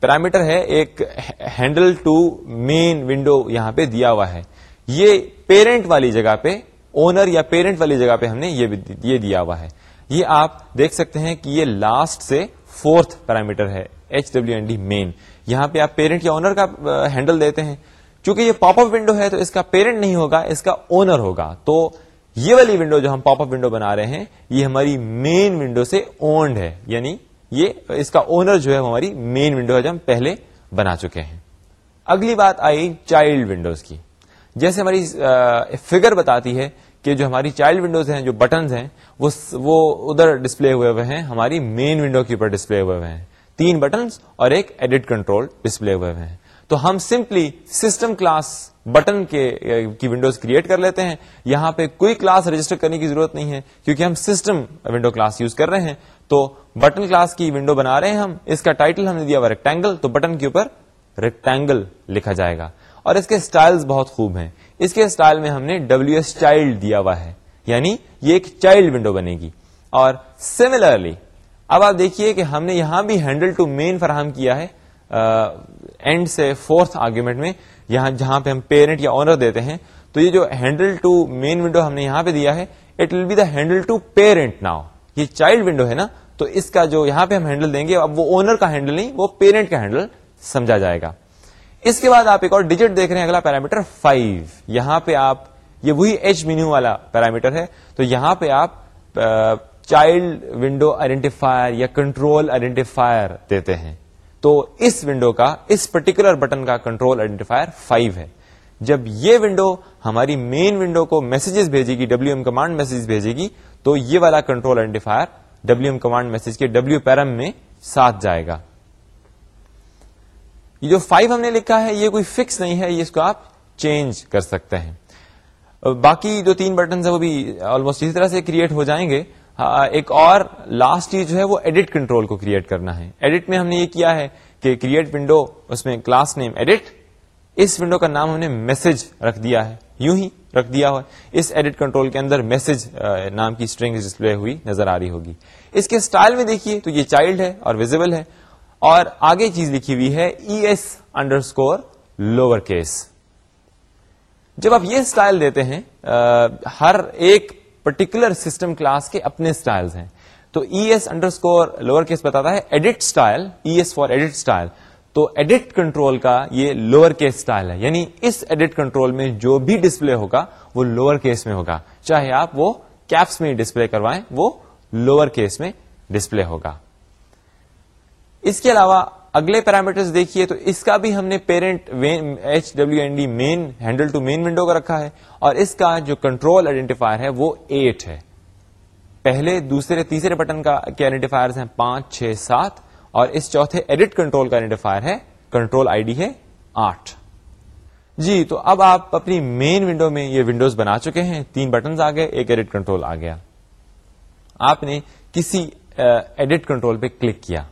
پیرامیٹر ہے، ایک ہینڈل ٹو مین ونڈو یہاں پہ دیا ہوا ہے۔ یہ پیرنٹ والی جگہ پہ اونر یا پیرنٹ والی جگہ پہ ہم نے یہ دیا ہوا ہے۔ یہ آپ دیکھ سکتے ہیں کہ یہ لاسٹ سے فورتھ پیرامیٹر ہے H W N D main یہاں پہ آپ پیرنٹ یا اونر کا ہینڈل دیتے ہیں۔ چونکہ یہ پاپ اپ ونڈو ہے تو اس کا پیرنٹ نہیں ہوگا، اس کا اونر ہوگا۔ تو یہ والی ونڈو جو ہم پاپ اپ ونڈو بنا رہے ہیں، یہ ہماری مین ونڈو سے اونڈ ہے۔ یعنی یہ، اس کا اونر جو ہے ہماری مین ونڈو ہے جو ہم پہلے بنا چکے ہیں۔ اگلی بات آئی چائلڈ ونڈوز کی۔ جیسے ہماری فگر بتاتی ہے کہ جو ہماری چائلڈ ونڈوز ہیں، جو بٹنز ہیں، وہ ادھر ڈسپلے ہوئے ہوئے ہیں، ہماری مین ونڈو کے اوپر ڈسپلے ہوئے ہوئے ہیں۔ تین بٹنز اور ایک ایڈٹ کنٹرول ڈسپلے ہوئے ہوئے ہیں۔ تو ہم سمپلی سسٹم کلاس بٹن کے کی ونڈوز کریٹ کر لیتے ہیں۔ یہاں پہ کوئی کلاس رجسٹر کرنے کی ضرورت نہیں ہے، کیونکہ ہم سسٹم ونڈو کلاس یوز کر رہے ہیں۔ تو بٹن کلاس کی ونڈو بنا رہے ہیں ہم، اس کا ٹائٹل ہم نے دیا ہوا ریکٹینگل تو بٹن کے اوپر ریکٹینگل لکھا جائے گا۔ اور اس کے سٹائلز بہت خوب ہیں۔ اس کے سٹائل میں ہم نے ڈبلو ایس چائلڈ دیا ہوا ہے۔ یعنی یہ ایک چائلڈ ونڈو بنے گی۔ اور سملرلی اب آپ دیکھیے کہ ہم نے یہاں بھی ہینڈل ٹو مین فراہم کیا ہے۔ اینڈ سے فورتھ آرگیومنٹ میں، یہاں جہاں پہ ہم پیرنٹ یا آنر دیتے ہیں۔ تو یہ جو ہینڈل ٹو مین ونڈو ہم نے یہاں پہ دیا ہے it will be the handle to parent now یہ چائلڈ ونڈو ہے نا، تو اس کا جو یہاں پہ ہم ہینڈل دیں گے، اب وہ اونر کا ہینڈل نہیں، وہ پیرنٹ کا ہینڈل سمجھا جائے گا۔ اس کے بعد آپ ایک اور ڈیجٹ دیکھ رہے ہیں، اگلا پیرامیٹر فائیو یہاں پہ آپ، یہ وہی ایچ مینیو والا پیرامیٹر ہے، تو یہاں پہ آپ چائلڈ ونڈو آئیڈینٹیفائر یا کنٹرول آئیڈینٹیفائر دیتے ہیں۔ تو اس ونڈو کا، اس پرٹیکولر بٹن کا کنٹرول آئیڈینٹیفائر فائیو ہے۔ جب یہ ونڈو ہماری مین ونڈو کو میسجز بھیجے گی ڈبلو ایم کمانڈ میسج بھیجے گی، تو یہ والا control identifier W M command message کے ڈبلو پیرم میں ساتھ جائے گا۔ یہ جو فائیو ہم نے لکھا ہے، یہ کوئی فکس نہیں ہے، یہ اس کو آپ چینج کر سکتے ہیں۔ باقی جو تین بٹن ہیں، وہ بھی آلموسٹ اسی طرح سے کریٹ ہو جائیں گے۔ ایک اور لاسٹ چیز جو ہے، وہ ایڈٹ کنٹرول کو کریٹ کرنا ہے۔ ایڈٹ میں ہم نے یہ کیا ہے کہ کریٹ ونڈو اس میں کلاس نیم ایڈٹ اس ونڈو کا نام ہم نے میسج رکھ دیا ہے۔ یوں ہی رکھ دیا ہوا اس ایڈٹ کنٹرول کے اندر میسج نام کی اسٹرنگ ڈسپلے ہوئی، نظر آ رہی ہوگی۔ اس کے سٹائل میں دیکھیے تو یہ چائلڈ ہے اور ویزیبل ہے۔ اور آگے چیز لکھی ہوئی ہے E S underscore lower case جب آپ یہ اسٹائل دیتے ہیں ہر ایک پرٹیکولر سسٹم کلاس کے اپنے اسٹائل ہیں۔ تو E S underscore lower case بتاتا ہے edit style E S for edit style تو ایڈٹ کنٹرول کا یہ لوور کیس اسٹائل ہے۔ یعنی اس ایڈٹ کنٹرول میں جو بھی ڈسپلے ہوگا، وہ لوور کیس میں ہوگا۔ چاہے آپ وہ کیپس میں ڈسپلے کروائیں، وہ لوور کیس میں ڈسپلے ہوگا۔ اس کے علاوہ اگلے پیرامیٹر دیکھیے تو اس کا بھی ہم نے parent H W N D main handle to main window کا رکھا ہے اور اس کا جو کنٹرول آئیڈینٹیفائر ہے وہ ایٹ ہے۔ پہلے، دوسرے، تیسرے بٹن کا کے آئیڈینٹیفائر ہیں پانچ، چھ، سات اور اس چوتھے ایڈٹ کنٹرول کا آئیڈینٹیفائر ہے کنٹرول آئی ڈی ہے آٹھ۔ جی تو اب آپ اپنی مین ونڈو میں یہ ونڈوز بنا چکے ہیں۔ تین بٹن آ گئے، ایک ایڈٹ کنٹرول آ گیا۔ آپ نے کسی ایڈٹ کنٹرول پہ کلک کیا۔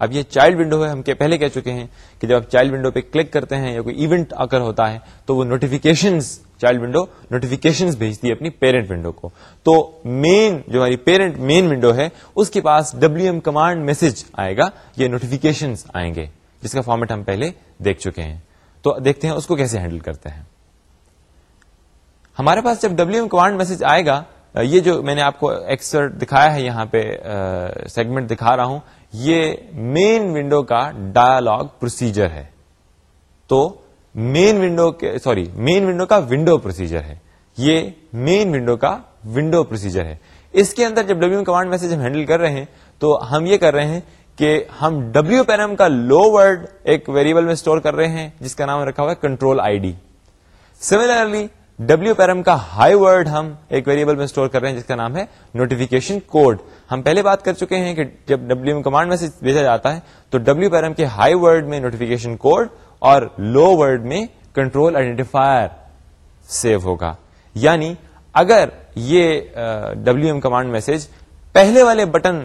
اب یہ چائلڈ ونڈو ہے، ہم پہلے کہہ چکے ہیں کہ جب آپ چائلڈ ونڈو پہ کلک کرتے ہیں یا کوئی ایونٹ آ کر ہوتا ہے، تو وہ نوٹیفکیشن چائلڈ ونڈو نوٹیفکیشن بھیجتی ہے اپنی پیرنٹ ونڈو کو۔ تو مین جو ہماری پیرنٹ مین ونڈو ہے، اس کے پاس ڈبلو ایم کمانڈ میسج آئے گا، یہ نوٹیفکیشن آئیں گے، جس کا فارمیٹ ہم پہلے دیکھ چکے ہیں۔ تو دیکھتے ہیں اس کو کیسے ہینڈل کرتے ہیں۔ ہمارے پاس جب ڈبلو ایم کمانڈ میسج آئے گا، یہ جو میں نے آپ کو ایکسر دکھایا ہے، یہاں پہ سیگمنٹ دکھا رہا ہوں یہ مین ونڈو کا ڈائلگ پروسیجر ہے. تو مین ونڈو کے سوری مین ونڈو کا ونڈو پروسیجر ہے. یہ مین ونڈو کا ونڈو پروسیجر ہے. اس کے اندر جب ڈبلو کمانڈ میسج ہم ہینڈل کر رہے ہیں، تو ہم یہ کر رہے ہیں کہ ہم ڈبلو پیرم کا لو ورڈ ایک ویریبل میں اسٹور کر رہے ہیں، جس کا نام رکھا ہوا ہے control I D similarly W param کا ہائی ورڈ ہم ایک ویریبل میں اسٹور کر رہے ہیں جس کا نام ہے نوٹیفکیشن کوڈ ہم پہلے بات کر چکے ہیں کہ جب ڈبلو کمانڈ میں سے بھیجا جاتا ہے تو ڈبلو پیرم کے ہائی ورڈ میں نوٹیفکیشن کوڈ اور لو ورڈ میں کنٹرول آئیڈینٹیفائر سیو ہوگا. یعنی اگر یہ ڈبلو ایم کمانڈ میسج پہلے والے بٹن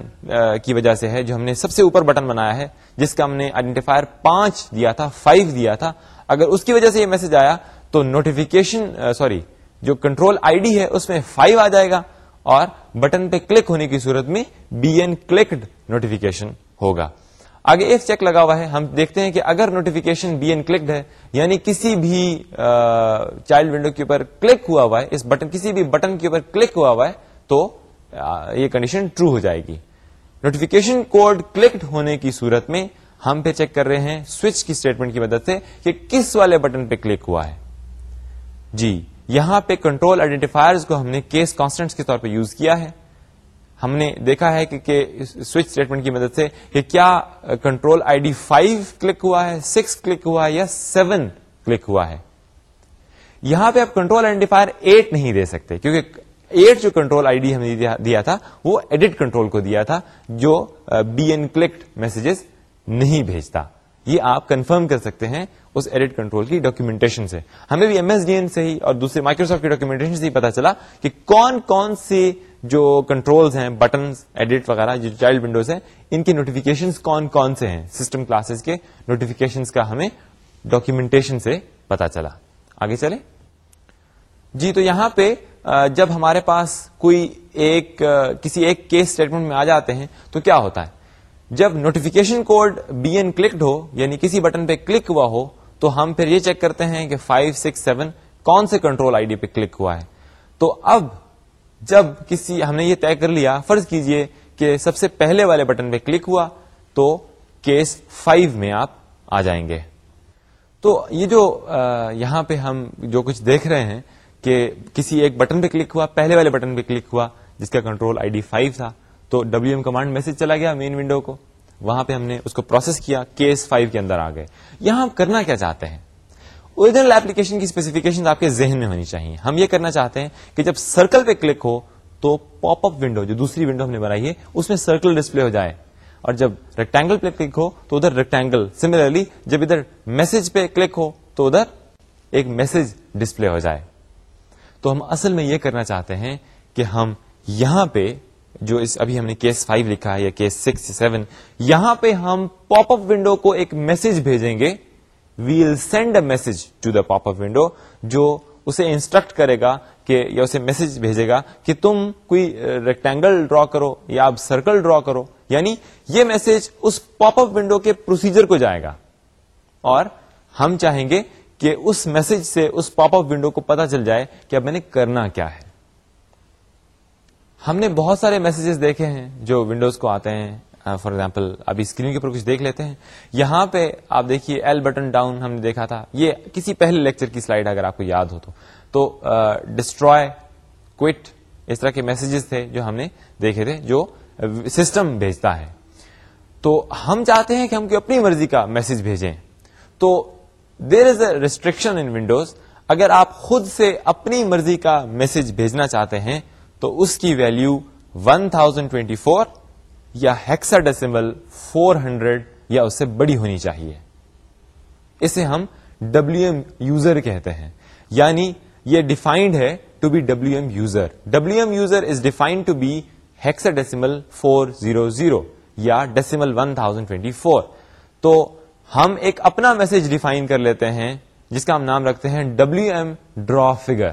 کی وجہ سے ہے جو ہم نے سب سے اوپر بٹن بنایا ہے، جس کا ہم نے آئیڈینٹیفائر پانچ دیا تھا فائیو دیا تھا، اگر اس کی وجہ سے یہ میسج آیا تو نوٹیفکیشن سوری uh, جو کنٹرول آئی ڈی ہے، اس میں فائیو آ جائے گا اور بٹن پہ کلک ہونے کی صورت میں بی این کلکڈ نوٹیفکیشن ہوگا۔ آگے ایک چیک لگا ہوا ہے۔ ہم دیکھتے ہیں کہ اگر نوٹیفکیشن بی این کلکڈ ہے یعنی کسی بھی uh, چائلڈ ونڈو کے اوپر کلک ہوا ہوا ہے، اس بٹن کسی بھی بٹن کے اوپر کلک ہوا ہوا ہے، تو uh, یہ کنڈیشن ٹرو ہو جائے گی۔ نوٹیفکیشن کوڈ کلکڈ ہونے کی صورت میں ہم پہ چیک کر رہے ہیں۔ سوئچ کی اسٹیٹمنٹ کی مدد سے کہ کس والے بٹن پہ کلک ہوا ہے۔ جی یہاں پہ کنٹرول آئیڈینٹیفائر کو ہم نے کیس کانسٹنٹ کے طور پہ یوز کیا ہے۔ ہم نے دیکھا ہے کہ سوئچ اسٹیٹمنٹ کی مدد سے کہ کیا control I D five click ہوا ہے سکس کلک ہوا ہے یا سیون کلک ہوا ہے۔ یہاں پہ آپ کنٹرول آئیڈینٹیفائر ایٹ نہیں دے سکتے، کیونکہ ایٹ جو کنٹرول آئی ڈی ہم نے دیا تھا، وہ ایڈٹ کنٹرول کو دیا تھا، جو بی این کلکڈ میسجز نہیں بھیجتا۔ یہ آپ کنفرم کر سکتے ہیں اس ایڈٹ کنٹرول کی ڈاکیومنٹیشن سے۔ ہمیں بھی ایم ایس ڈی این سے ہی اور دوسرے مائکروسافٹ کی ڈاکیومنٹیشن سے ہی پتا چلا کہ کون کون سی جو کنٹرولز ہیں بٹنس ایڈٹ وغیرہ جو چائلڈ ونڈوز ہیں، ان کی نوٹیفکیشن کون کون سے ہیں۔ سسٹم کلاسز کے نوٹیفکیشن کا ہمیں ڈاکیومنٹیشن سے پتا چلا۔ آگے چلے جی تو یہاں پہ جب ہمارے پاس کوئی ایک کسی ایک کیس اسٹیٹمنٹ میں آ جاتے ہیں، تو کیا ہوتا ہے؟ جب notification code B N clicked ہو یعنی کسی بٹن پہ کلک ہوا ہو تو ہم پھر یہ چیک کرتے ہیں کہ فائیو سکس سیون کون سے کنٹرول آئی ڈی پہ کلک ہوا ہے؟ تو اب جب کسی ہم نے یہ طے کر لیا، فرض کیجیے کہ سب سے پہلے والے بٹن پہ کلک ہوا، تو کیس فائیو میں آپ آ جائیں گے۔ تو یہ جو یہاں پہ ہم جو کچھ دیکھ رہے ہیں کہ کسی ایک بٹن پہ کلک ہوا، پہلے والے بٹن پہ کلک ہوا، جس کا کنٹرول آئی ڈی فائیو تھا، تو ڈبلو ایم کمانڈ میسج چلا گیا مین ونڈو کو۔ وہاں پہ ہم نے اس کو پروسیس کیا کیس فائیو کے اندر آ گئے۔ یہاں کرنا کیا چاہتے ہیں؟ اوریجنل ایپلیکیشن کی اسپیسیفکیشن آپ کے ذہن میں ہونی چاہیے۔ ہم یہ کرنا چاہتے ہیں کہ جب سرکل پہ کلک ہو تو پاپ اپ ونڈو جو دوسری ونڈو ہم نے بنائی ہے، اس میں سرکل ڈسپلے ہو جائے۔ اور جب ریکٹینگل پہ کلک ہو تو ادھر ریکٹینگل سملرلی جب ادھر میسج پہ کلک ہو تو ادھر ایک میسج ڈسپلے ہو جائے۔ تو ہم اصل میں یہ کرنا چاہتے ہیں کہ ہم یہاں پہ جو اس ابھی ہم نے کیس فائیو لکھا ہے یا کیس سکس سیون یہاں پہ ہم پاپ اپ ونڈو کو ایک میسج بھیجیں گے۔ We'll send a message to the pop up window جو اسے انسٹرکٹ کرے گا کہ یا اسے میسج بھیجے گا کہ تم کوئی ریکٹینگل ڈرا کرو یا آپ سرکل ڈرا کرو۔ یعنی یہ میسج اس پاپ اپ ونڈو کے پروسیجر کو جائے گا۔ اور ہم چاہیں گے کہ اس میسج سے اس پاپ اپ ونڈو کو پتا چل جائے کہ اب میں نے کرنا کیا ہے۔ ہم نے بہت سارے میسجز دیکھے ہیں جو ونڈوز کو آتے ہیں. فار ایگزامپل ابھی اسکرین کے اوپر کچھ دیکھ لیتے ہیں. یہاں پہ آپ دیکھیے ایل بٹن ڈاؤن ہم نے دیکھا تھا. یہ کسی پہلے لیکچر کی سلائڈ اگر آپ کو یاد ہو تو. ڈسٹروائے کوئٹ اس طرح کے میسجز تھے جو ہم نے دیکھے تھے جو سسٹم بھیجتا ہے. تو ہم چاہتے ہیں کہ ہم اپنی مرضی کا میسج بھیجیں. تو دیر از اے ریسٹرکشن ان ونڈوز اگر آپ خود سے اپنی مرضی کا میسج بھیجنا چاہتے ہیں تو اس کی ویلو 1024 یا ہیکسا ڈیسیمل 400 یا اس سے بڑی ہونی چاہیے۔ اسے ہم ڈبلو ایم یوزر کہتے ہیں۔ یعنی یہ ڈیفائنڈ ہے to be W M user W M user is defined to be hexadecimal four zero zero یا decimal one thousand twenty four تو ہم ایک اپنا میسج ڈیفائن کر لیتے ہیں، جس کا ہم نام رکھتے ہیں ڈبلو ایم ڈرا فگر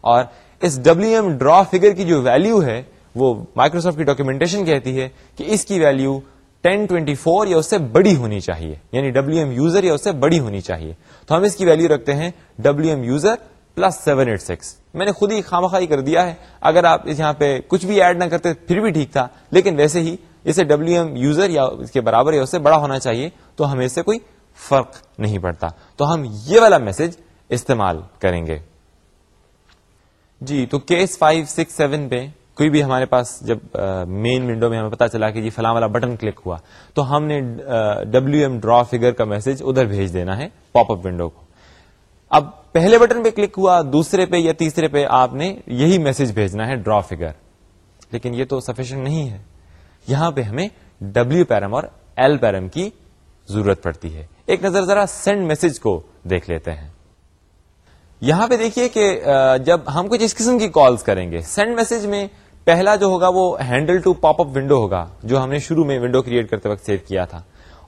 اور اس ڈبلو ایم ڈرا فگر کی جو ویلو ہے، وہ مائکروسافٹ کی ڈاکومنٹیشن کہتی ہے کہ اس کی ویلو ٹین ٹوینٹی فور یا اس سے بڑی ہونی چاہیے. یعنی ڈبلو ایم یوزر یا اس سے بڑی ہونی چاہیے. تو ہم اس کی ویلو رکھتے ہیں W M user plus seven eight six میں نے خود ہی خامخائی کر دیا ہے. اگر آپ یہاں پہ کچھ بھی ایڈ نہ کرتے پھر بھی ٹھیک تھا. لیکن ویسے ہی اسے ڈبلو ایم یوزر یا اس کے برابر یا اس سے بڑا ہونا چاہیے تو ہمیں اس سے کوئی فرق نہیں پڑتا. تو ہم یہ والا میسج استعمال کریں گے. جی تو کیس فائیو سکس سیون پہ کوئی بھی ہمارے پاس جب مین ونڈو میں ہمیں پتا چلا کہ جی فلاں والا بٹن کلک ہوا، تو ہم نے ڈبلو ایم ڈرا فگر کا میسج ادھر بھیج دینا ہے پاپ اپ ونڈو کو۔ اب پہلے بٹن پہ کلک ہوا، دوسرے پہ یا تیسرے پہ آپ نے یہی میسج بھیجنا ہے ڈرا فگر لیکن یہ تو سفیشینٹ نہیں ہے۔ یہاں پہ ہمیں ڈبلو پیرم اور ایل پیرم کی ضرورت پڑتی ہے۔ ایک نظر ذرا سینڈ میسج کو دیکھ لیتے ہیں۔ یہاں پہ دیکھیے کہ جب ہم کچھ اس قسم کی کالز کریں گے سینڈ میسج میں پہلا جو ہوگا وہ handle to pop up window ہوگا، جو ہم نے شروع میں ونڈو کریٹ کرتے وقت سیو کیا تھا۔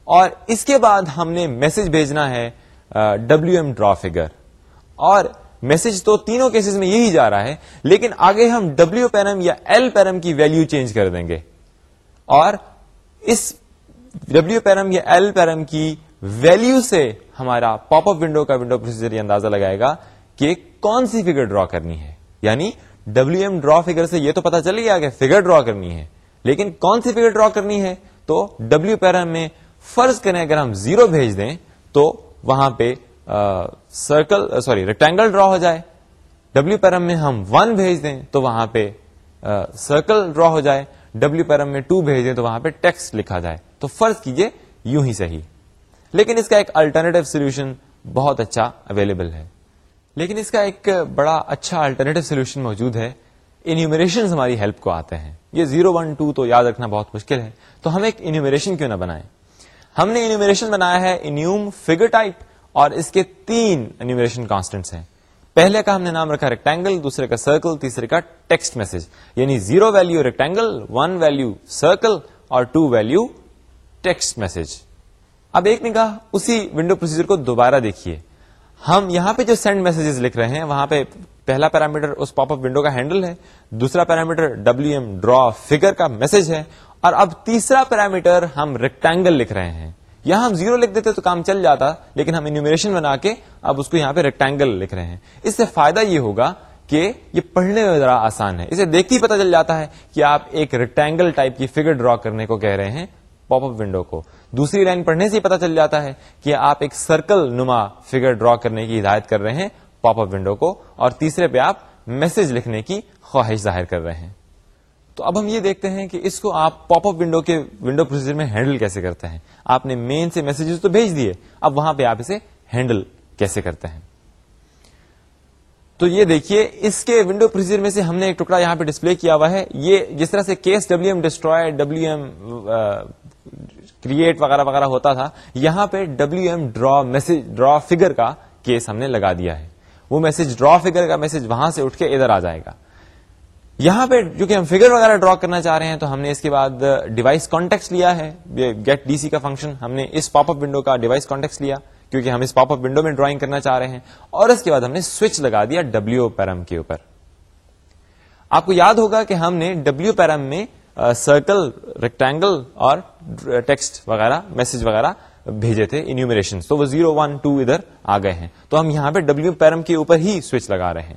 اور اس کے بعد ہم نے میسج بھیجنا ہے ڈبلو ایم ڈرا فگر اور میسج تو تینوں کیسز میں یہی جا رہا ہے، لیکن آگے ہم ڈبلو پیرم یا ایل پیرم کی ویلو چینج کر دیں گے۔ اور اس ڈبلو پیرم یا ایل پیرم کی ویلو سے ہمارا پاپ اپ ونڈو کا ونڈو پروسیجر یہ اندازہ لگائے گا کہ کون سی فگر ڈرا کرنی ہے؟ یعنی ڈبلو ایم ڈرا فگر سے یہ تو پتا چل گیا کہ فگر ڈرا کرنی ہے، لیکن کون سی فگر ڈرا کرنی ہے؟ تو ڈبلو پیرم میں فرض کریں اگر ہم زیرو بھیج دیں تو وہاں پہ سرکل سوری ریکٹینگل ڈرا ہو جائے۔ ڈبلو پیرم میں ہم ون بھیج دیں تو وہاں پہ سرکل ڈرا ہو جائے۔ ڈبلو پیرم میں ٹو بھیج دیں تو وہاں پہ ٹیکسٹ لکھا جائے۔ تو فرض کیجیے یوں ہی صحیح۔ لیکن اس کا ایک الٹرنیٹو سولوشن بہت اچھا اویلیبل ہے۔ لیکن اس کا ایک بڑا اچھا الٹرنیٹو سولوشن موجود ہے۔ انیومریشن ہماری ہیلپ کو آتے ہیں۔ یہ زیرو ون ٹو تو یاد رکھنا بہت مشکل ہے۔ تو ہم ایک انیومریشن کیوں نہ بنائیں؟ ہم نے انیومریشن بنایا ہے انیوم فگر ٹائپ اور اس کے تین انیومریشن کانسٹنٹس ہیں۔ پہلے کا ہم نے نام رکھا ریکٹینگل دوسرے کا سرکل تیسرے کا ٹیکسٹ میسج یعنی zero value rectangle one value circle اور ٹو ویلو ٹیکسٹ میسج اب ایک نگاہ، اسی ونڈو پروسیجر کو دوبارہ دیکھیے۔ ہم یہاں پہ جو سینڈ میسجز لکھ رہے ہیں، وہاں پہ پہلا پیرامیٹر اس پاپ اپ ونڈو کا ہینڈل ہے، دوسرا parameter W M draw figure کا میسج ہے، اور اب تیسرا پیرامیٹر ہم ریکٹینگل لکھ رہے ہیں۔ یہاں ہم زیرو لکھ دیتے تو کام چل جاتا، لیکن ہم انیومیشن بنا کے اب اس کو یہاں پہ ریکٹینگل لکھ رہے ہیں۔ اس سے فائدہ یہ ہوگا کہ یہ پڑھنے میں ذرا آسان ہے۔ اسے دیکھتے ہی پتا چل جاتا ہے کہ آپ ایک ریکٹینگل ٹائپ کی فگر ڈرا کرنے کو کہہ رہے ہیں پاپ اپ ونڈو کو۔ دوسری لائن پڑھنے سے پتا چل جاتا ہے کہ آپ ایک سرکل نما فگر ڈرا کرنے کی ہدایت کر رہے ہیں پاپ اپ ونڈو کو، اور تیسرے پہ آپ میسج لکھنے کی خواہش ظاہر کر رہے ہیں۔ تو اب ہم یہ دیکھتے ہیں کہ اس کو آپ پاپ اپ ونڈو کے ونڈو پروسیجر میں ہینڈل کیسے کرتے ہیں۔ آپ نے مین سے میسجز تو بھیج دیے، اب وہاں پہ آپ اسے ہینڈل کیسے کرتے ہیں۔ تو یہ دیکھیے، اس کے ونڈو پروسیجر میں سے ہم نے ایک ٹکڑا یہاں پہ ڈسپلے کیا ہوا ہے۔ یہ جس طرح سے case W M destroy W M create وغیرہ وغیرہ ہوتا تھا، یہاں پہ W M draw message draw figure کا کیس ہم نے لگا دیا ہے۔ وہ میسج ڈرا فگر کا میسج وہاں سے اٹھ کے ادھر آ جائے گا۔ یہاں پہ جو کہ ہم فگر وغیرہ ڈرا کرنا چاہ رہے ہیں، تو ہم نے اس کے بعد ڈیوائس کانٹیکٹ لیا ہے۔ گیٹ ڈی سی کا فنکشن ہم نے اس پاپ اپ ونڈو کا ڈیوائس کانٹیکٹ لیا، کیونکہ ہم اس پاپ اپ ونڈو میں ڈرائنگ کرنا چاہ رہے ہیں۔ اور اس کے بعد ہم نے سوئچ لگا دیا ڈبلو پیرم کے اوپر۔ آپ کو یاد ہوگا کہ ہم نے ڈبلو پیرم میں سرکل ریکٹینگل اور ٹیکسٹ وغیرہ میسج وغیرہ بھیجے تھے انیومریشن تو وہ زیرو ون ٹو ادھر آ گئے ہیں۔ تو ہم یہاں پہ ڈبلو پیرم کے اوپر ہی سوئچ لگا رہے ہیں۔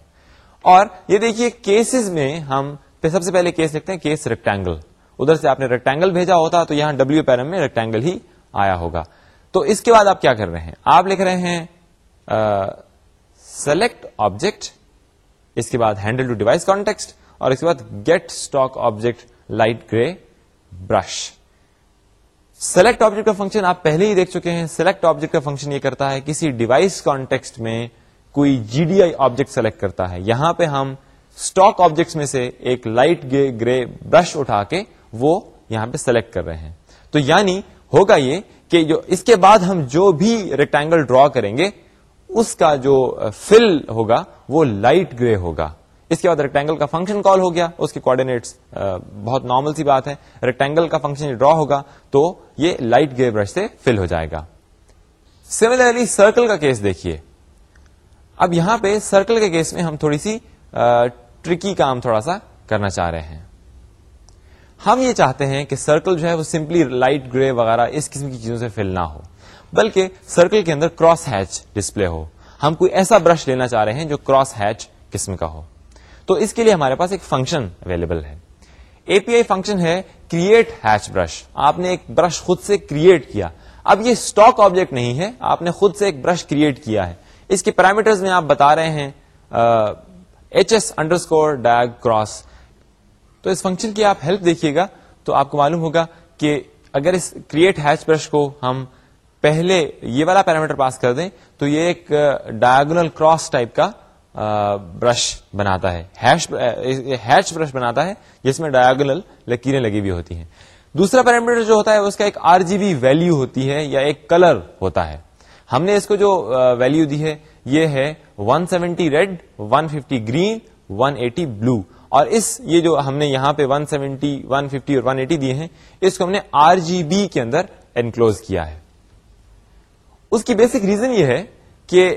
اور یہ دیکھیے کیسز میں ہم سب سے پہلے کیس لکھتے ہیں کیس ریکٹینگل ادھر سے آپ نے ریکٹینگل بھیجا ہوتا تو یہاں ڈبلو پیرم میں ریکٹینگل ہی آیا ہوگا۔ تو اس کے بعد آپ کیا کر رہے ہیں؟ آپ لکھ رہے ہیں سلیکٹ آبجیکٹ اس کے بعد ہینڈل ٹو ڈیوائس کانٹیکسٹ اور اس کے بعد get stock object light grey brush. Select object کا فنکشن آپ پہلے ہی دیکھ چکے ہیں۔ سلیکٹ آبجیکٹ کا فنکشن یہ کرتا ہے، کسی ڈیوائس کانٹیکسٹ میں کوئی G D I object select کرتا ہے۔ یہاں پہ ہم اسٹاک آبجیکٹس میں سے ایک لائٹ گرے برش اٹھا کے وہ یہاں پہ سلیکٹ کر رہے ہیں۔ تو یعنی ہوگا یہ کہ جو اس کے بعد ہم جو بھی ریکٹینگل ڈرا کریں گے، اس کا جو فل ہوگا وہ لائٹ گرے ہوگا۔ اس کے بعد ریکٹینگل کا فنکشن کال ہو گیا، اس کے کوآڈینیٹس بہت نارمل سی بات ہے۔ ریکٹینگل کا فنکشن ڈرا ہوگا تو یہ لائٹ گرے برش سے فل ہو جائے گا۔ سملرلی سرکل کا کیس دیکھیے۔ اب یہاں پہ سرکل کے کیس میں ہم تھوڑی سی ٹرکی کام تھوڑا سا کرنا چاہ رہے ہیں۔ ہم یہ چاہتے ہیں کہ سرکل جو ہے وہ سمپلی لائٹ گرے وغیرہ اس قسم کی چیزوں سے فل نہ ہو، بلکہ سرکل کے اندر کراس ہیچ ڈسپلے ہو۔ ہم کوئی ایسا برش لینا چاہ رہے ہیں جو کراس ہیچ قسم کا ہو۔ تو اس کے لیے ہمارے پاس ایک فنکشن اویلیبل ہے۔ اے پی آئی فنکشن ہے کریٹ ہیچ برش آپ نے ایک برش خود سے کریٹ کیا۔ اب یہ اسٹاک آبجیکٹ نہیں ہے، آپ نے خود سے ایک برش کریٹ کیا ہے۔ اس کے پیرامیٹر میں آپ بتا رہے ہیں H S underscore diag cross تو اس فنکشن کی آپ ہیلپ دیکھیے گا تو آپ کو معلوم ہوگا کہ اگر اس کریٹ ہیچ برش کو ہم پہلے یہ والا پیرامیٹر پاس کر دیں تو یہ ایک ڈائگنل کراس ٹائپ کا برش بناتا ہے۔ ہیچ برش بناتا ہے، جس میں ڈائگنل لکیریں لگی ہوئی ہوتی ہیں۔ دوسرا پیرامیٹر جو ہوتا ہے، اس کا ایک آر جی بی ویلو ہوتی ہے یا ایک کلر ہوتا ہے۔ ہم نے اس کو جو ویلو دی ہے، یہ ہے 170 seventy red one fifty green one eighty blue اور اس، یہ جو ہم نے یہاں پہ 170 سیونٹی ون ففٹی اور ون ایٹی دیے ہیں، اس کو ہم نے آر جی بی کے اندر انکلوز کیا ہے۔ اس کی بیسک ریزن یہ ہے کہ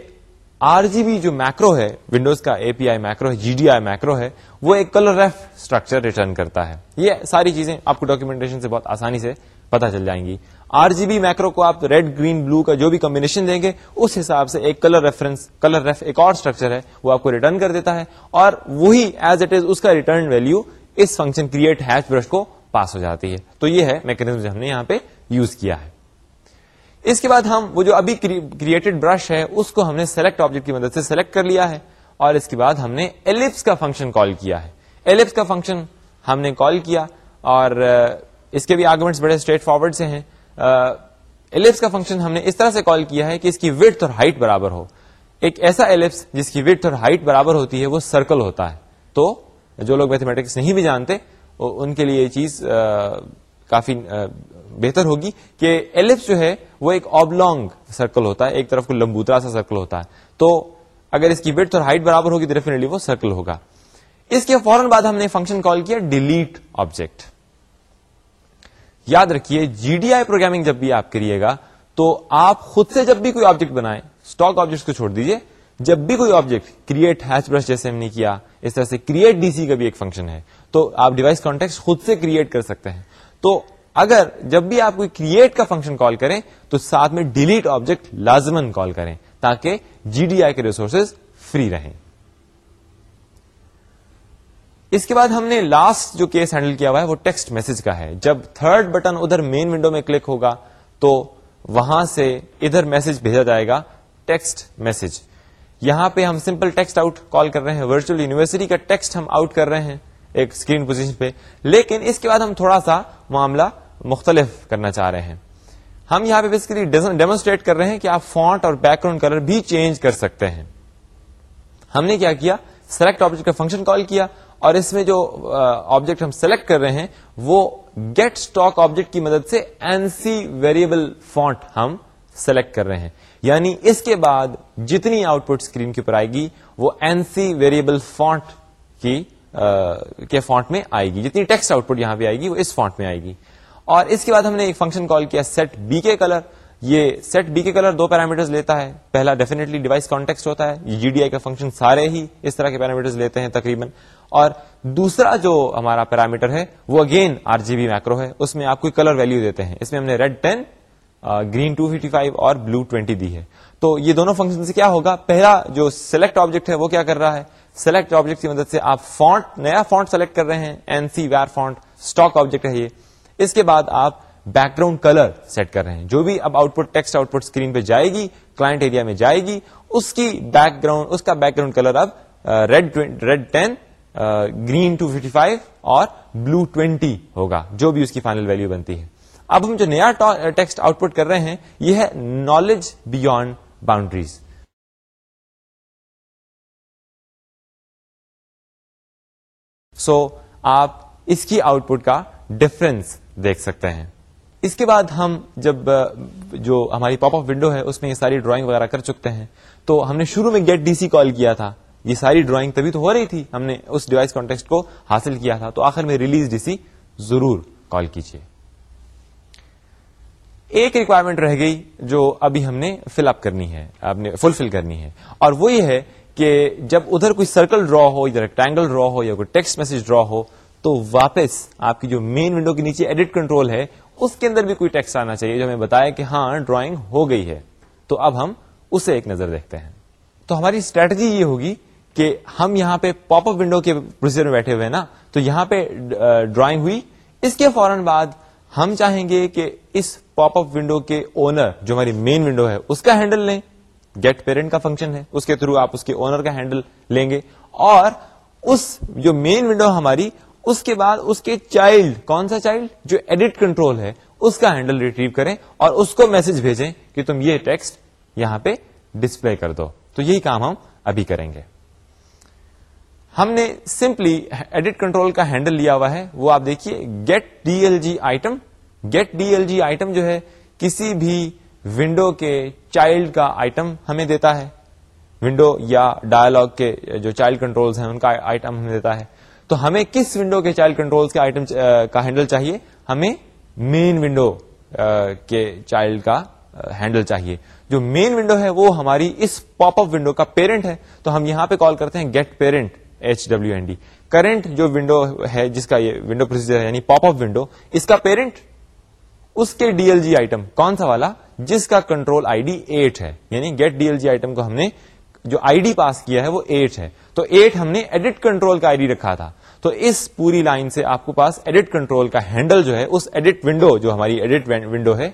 آر جی بی جو میکرو ہے ونڈوز کا اے پی آئی میکرو ہے جی ڈی آئی میکرو ہے، وہ ایک کلر ریف اسٹرکچر ریٹرن کرتا ہے۔ یہ ساری چیزیں آپ کو ڈاکیومنٹیشن سے بہت آسانی سے پتا چل جائیں گی۔ آر جی بی میکرو کو آپ ریڈ گرین بلو کا جو بھی کمبینیشن دیں گے، اس حساب سے ایک کلر ریفرنس کلر ریف ایک اور اسٹرکچر ہے، وہ آپ کو ریٹرن کر دیتا ہے اور وہی ایز اٹ از اس کا ریٹرن ویلو اس فنکشن کریٹ ہیچ برش کو پاس ہو جاتی ہے۔ تو یہ ہے میکنیزم جو ہم نے یہاں پہ یوز کیا ہے۔ اس کے بعد ہم وہ جو ابھی کریٹڈ برش ہے، اس کو ہم نے سلیکٹ آبجیکٹ کی مدد سے سلیکٹ کر لیا ہے اور اس کے بعد ہم نے ایلپس کا فنکشن کال کیا ہے۔ ایلپس کا فنکشن ہم نے کال کیا اور اس کے بھی آرگومنٹس بڑے اسٹریٹ فارورڈ سے ہیں۔ ایلپس کا فنکشن ہم نے اس طرح سے کال کیا ہے کہ اس کی ویٹ اور ہائٹ برابر ہو۔ ایک ایسا ایلپس جس کی ویٹ اور ہائٹ برابر ہوتی ہے، وہ سرکل ہوتا ہے۔ تو جو لوگ میتھمیٹکس نہیں بھی جانتے ان کے لیے یہ چیز کافی بہتر ہوگی کہ ایلپس جو ہے وہ ایک آبلونگ سرکل ہوتا ہے، ایک طرف کو لمبوترا سا سرکل ہوتا ہے۔ تو اگر اس کی ویٹ اور ہائٹ برابر ہوگی تو ڈیفینیٹلی وہ سرکل ہوگا۔ اس کے فوراً بعد ہم نے فنکشن کال کیا ڈیلیٹ آبجیکٹ یاد رکھیے جی ڈی آئی پروگرامنگ جب بھی آپ کریے گا تو آپ خود سے جب بھی کوئی آبجیکٹ بنائیں اسٹاک آبجیکٹ کو چھوڑ دیجیے جب بھی کوئی آبجیکٹ کریٹ ہیچ برش جیسے ہم نے کیا، اس طرح سے کریٹ ڈی سی کا بھی ایک فنکشن ہے۔ تو آپ ڈیوائس کانٹیکٹ خود سے کریٹ کر سکتے ہیں۔ تو اگر جب بھی آپ کوئی کریٹ کا فنکشن کال کریں، تو ساتھ میں ڈیلیٹ آبجیکٹ لازمن کال کریں تاکہ جی ڈی آئی کے ریسورسز فری رہیں۔ اس کے بعد ہم نے لاسٹ جو کیس ہینڈل کیا ہوا ہے، وہ ٹیکسٹ میسج کا ہے۔ جب تھرڈ بٹن ادھر مین ونڈو میں کلک ہوگا، تو وہاں سے ادھر میسج بھیجا جائے گا ٹیکسٹ میسج یہاں پہ ہم سمپل ٹیکسٹ آؤٹ کال کر رہے ہیں۔ ورچوئل یونیورسٹی کا ٹیکسٹ ہم آؤٹ کر رہے ہیں۔ ایک اسکرین پوزیشن پہ۔ لیکن اس کے بعد ہم تھوڑا سا معاملہ مختلف کرنا چاہ رہے ہیں۔ ہم یہاں پہ بیسکلی ڈیمونسٹریٹ کر رہے ہیں کہ آپ فونٹ اور بیک گراؤنڈ کلر بھی چینج کر سکتے ہیں۔ ہم نے کیا کیا؟ سلیکٹ آبجیکٹ کا فنکشن کال کیا اور اس میں جو آبجیکٹ ہم سلیکٹ کر رہے ہیں، وہ گیٹ اسٹاک آبجیکٹ کی مدد سے این سی ویریبل فونٹ ہم سلیکٹ کر رہے ہیں۔ یعنی اس کے بعد جتنی آؤٹ پٹ اسکرین کے اوپر آئے گی، وہ این سی ویریبل فونٹ کی کے فونٹ میں آئے گی۔ جتنی ٹیکسٹ آؤٹ پٹ یہاں پہ آئے گی، وہ اس فونٹ میں آئے گی۔ اور اس کے بعد ہم نے ایک فنکشن کال کیا سیٹ بی کے کلر یہ سیٹ بی کے کلر دو پیرامیٹر لیتا ہے۔ پہلا ڈیفینیٹلی ڈیوائس کانٹیکس ہوتا ہے۔ یہ جی ڈی آئی کا فنکشن سارے ہی اس طرح کے پیرامیٹر لیتے ہیں تقریباً۔ اور دوسرا جو ہمارا پیرامیٹر ہے، وہ again R G B macro ہے۔ اس میں آپ کوئی کلر ویلو دیتے ہیں۔ اس میں ہم نے red ten green two fifty five اور بلو ٹوینٹی دی ہے۔ تو یہ دونوں فنکشن سے کیا ہوگا؟ پہلا جو سلیکٹ آبجیکٹ ہے، وہ کیا کر رہا ہے؟ سلیکٹ آبجیکٹ کی مدد سے آپ فونٹ نیا فونٹ سلیکٹ کر رہے ہیں ANSI var font stock object ہے یہ۔ اس کے بعد آپ بیک گراؤنڈ کلر سیٹ کر رہے ہیں۔ جو بھی اب output text output screen پہ جائے گی کلائنٹ ایریا میں جائے گی، اس کی بیک گراؤنڈ اس کا بیک گراؤنڈ کلر اب red red ten green two fifty five اور بلو ٹوینٹی ہوگا، جو بھی اس کی فائنل ویلو بنتی ہے۔ اب ہم جو نیا ٹیکسٹ آؤٹ پٹ کر رہے ہیں، یہ ہے نالج بیونڈ باؤنڈریز سو آپ اس کی آؤٹ پٹ کا ڈفرنس دیکھ سکتے ہیں۔ اس کے بعد ہم جب جو ہماری پاپ آف ونڈو ہے، اس میں یہ ساری ڈرائنگ وغیرہ کر چکتے ہیں۔ تو ہم نے شروع میں گیٹ ڈی سی کال کیا تھا۔ یہ ساری ڈرائنگ تبھی تو ہو رہی تھی۔ ہم نے اس ڈیوائس کانٹیکٹ کو حاصل کیا تھا۔ تو آخر میں ریلیز ڈی سی ضرور کال کیجیے ایک ریکوائرمنٹ رہ گئی جو ابھی ہم نے فل اپ کرنی ہے فلفل کرنی ہے۔ اور وہ یہ ہے کہ جب ادھر کوئی سرکل ڈرا ہو یا ریکٹینگل ڈرا ہو یا کوئی ٹیکسٹ میسج ڈرا ہو، تو واپس آپ کی جو مین ونڈو کے نیچے ایڈٹ کنٹرول ہے، اس کے اندر بھی کوئی ٹیکسٹ آنا چاہیے جو ہمیں بتایا کہ ہاں ڈرائنگ ہو گئی ہے۔ تو اب ہم اسے ایک نظر دیکھتے ہیں۔ تو ہماری اسٹریٹجی یہ ہوگی کہ ہم یہاں پہ پاپ اپ ونڈو کے پروسیجر میں بیٹھے ہوئے نا، تو یہاں پہ ڈرائنگ ہوئی۔ اس کے فوراً بعد ہم چاہیں گے کہ اس پاپ اپ ونڈو کے اونر جو ہماری مین ونڈو ہے، اس کا ہینڈل لیں۔ گیٹ پیرنٹ کا فنکشن ہے، اس کے تھرو آپ اس کے اونر کا ہینڈل لیں گے۔ اور اس جو مین ونڈو ہماری، اس کے بعد اس کے چائلڈ کون سا چائلڈ جو ایڈٹ کنٹرول ہے، اس کا ہینڈل ریٹریو کریں اور اس کو میسج بھیجیں کہ تم یہ ٹیکسٹ یہاں پہ ڈسپلے کر دو۔ تو یہی کام ہم ابھی کریں گے۔ ہم نے سمپلی ایڈٹ کنٹرول کا ہینڈل لیا ہوا ہے۔ وہ آپ دیکھیے get D L G item get D L G item جو ہے، کسی بھی ونڈو کے چائلڈ کا آئٹم ہمیں دیتا ہے۔ ونڈو یا ڈائلگ کے جو چائلڈ کنٹرول ہیں، ان کا آئٹم ہمیں دیتا ہے۔ تو ہمیں کس ونڈو کے چائلڈ کنٹرول کے آئٹم کا ہینڈل چاہیے؟ ہمیں مین ونڈو کے چائلڈ کا ہینڈل چاہیے۔ جو مین ونڈو ہے، وہ ہماری اس پاپ اپ ونڈو کا پیرنٹ ہے۔ تو ہم یہاں پہ کال کرتے ہیں get parent H W N D current جو ونڈو ہے، جس کا یہ ونڈو پروسیجر ہے یعنی پاپ اپ ونڈو اس کا پیرنٹ اس کے ڈی ایل جی آئٹم کون سا والا؟ جس کا کنٹرول آئی ڈی ایٹ ہے. یعنی get D L G item کو ہم نے جو آئی ڈی پاس کیا ہے وہ ایٹ ہے. تو ایٹ ہم نے ایڈٹ کنٹرول کا آئی ڈی رکھا تھا. تو اس پوری لائن سے آپ کو پاس ایڈٹ کنٹرول کا ہینڈل جو ہے، اس ایڈٹ ونڈو جو ہماری ایڈٹ ونڈو ہے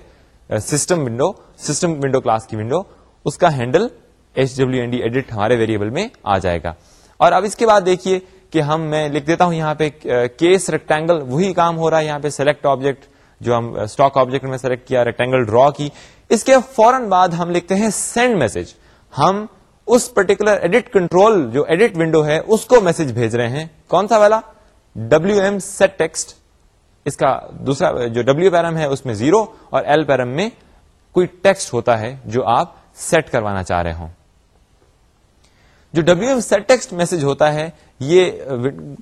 system window system window class کی ونڈو اس کا handle H W N D edit ہمارے ویریبل میں آ جائے گا. اور اب اس کے بعد دیکھیے کہ ہم میں لکھ دیتا ہوں یہاں پہ uh, کیس ریکٹینگل وہی کام ہو رہا ہے یہاں پہ سلیکٹ آبجیکٹ جو ہم اسٹاک آبجیکٹ میں سلیکٹ کیا ریکٹینگل ڈرا کی، اس کے فوراً بعد ہم لکھتے ہیں سینڈ میسج ہم اس پرٹیکولر ایڈٹ کنٹرول جو ایڈٹ ونڈو ہے، اس کو میسج بھیج رہے ہیں. کون سا والا؟ ڈبلو ایم سیٹ ٹیکسٹ اس کا دوسرا، جو ڈبلو پیرم ہے، اس میں زیرو اور ایل پیرم میں کوئی ٹیکسٹ ہوتا ہے جو آپ سیٹ کروانا چاہ رہے ہوں. جو W M set text message ہوتا ہے یہ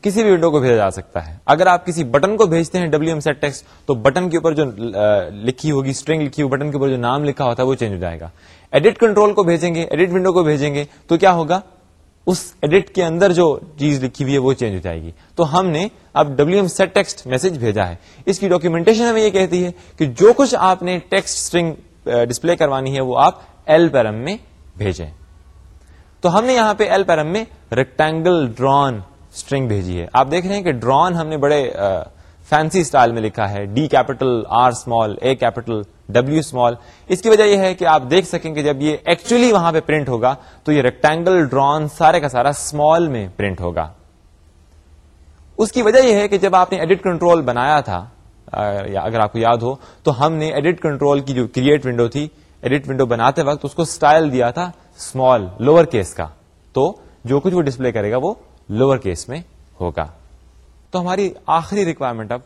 کسی بھی ونڈو کو بھیجا جا سکتا ہے۔ اگر آپ کسی بٹن کو بھیجتے ہیں ڈبلو ایم سیٹ ٹیکسٹ تو بٹن کے اوپر جو لکھی ہوگی اسٹرنگ لکھی ہوگی بٹن کے اوپر جو نام لکھا ہوتا ہے، وہ چینج ہو جائے گا۔ ایڈٹ کنٹرول کو بھیجیں گے ایڈٹ ونڈو کو بھیجیں گے، تو کیا ہوگا؟ اس ایڈٹ کے اندر جو چیز لکھی ہوئی ہے، وہ چینج ہو جائے گی۔ تو ہم نے اب W M set text message بھیجا ہے۔ اس کی ڈاکیومنٹیشن ہمیں یہ کہتی ہے کہ جو کچھ آپ نے ٹیکسٹ اسٹرنگ ڈسپلے کروانی ہے، وہ آپ ایل پیرم میں بھیجیں۔ تو ہم نے یہاں پہ ایل پیرم میں ریکٹینگل ڈرون اسٹرنگ بھیجی ہے۔ آپ دیکھ رہے ہیں کہ ڈرون ہم نے بڑے فینسی اسٹائل میں لکھا ہے۔ D capital R small A capital W small اس کی وجہ یہ ہے کہ آپ دیکھ سکیں کہ جب یہ ایکچولی وہاں پہ پرنٹ ہوگا تو یہ ریکٹینگل ڈرون سارے کا سارا اسمال میں پرنٹ ہوگا۔ اس کی وجہ یہ ہے کہ جب آپ نے ایڈٹ کنٹرول بنایا تھا یا اگر آپ کو یاد ہو، تو ہم نے ایڈٹ کنٹرول کی جو کریٹ ونڈو تھی ایڈٹ ونڈو بناتے وقت اس کو اسٹائل دیا تھا۔ اسمال لوور کیس کا، تو جو کچھ وہ ڈسپلے کرے گا وہ لوور کیس میں ہوگا۔ تو ہماری آخری ریکوائرمنٹ اب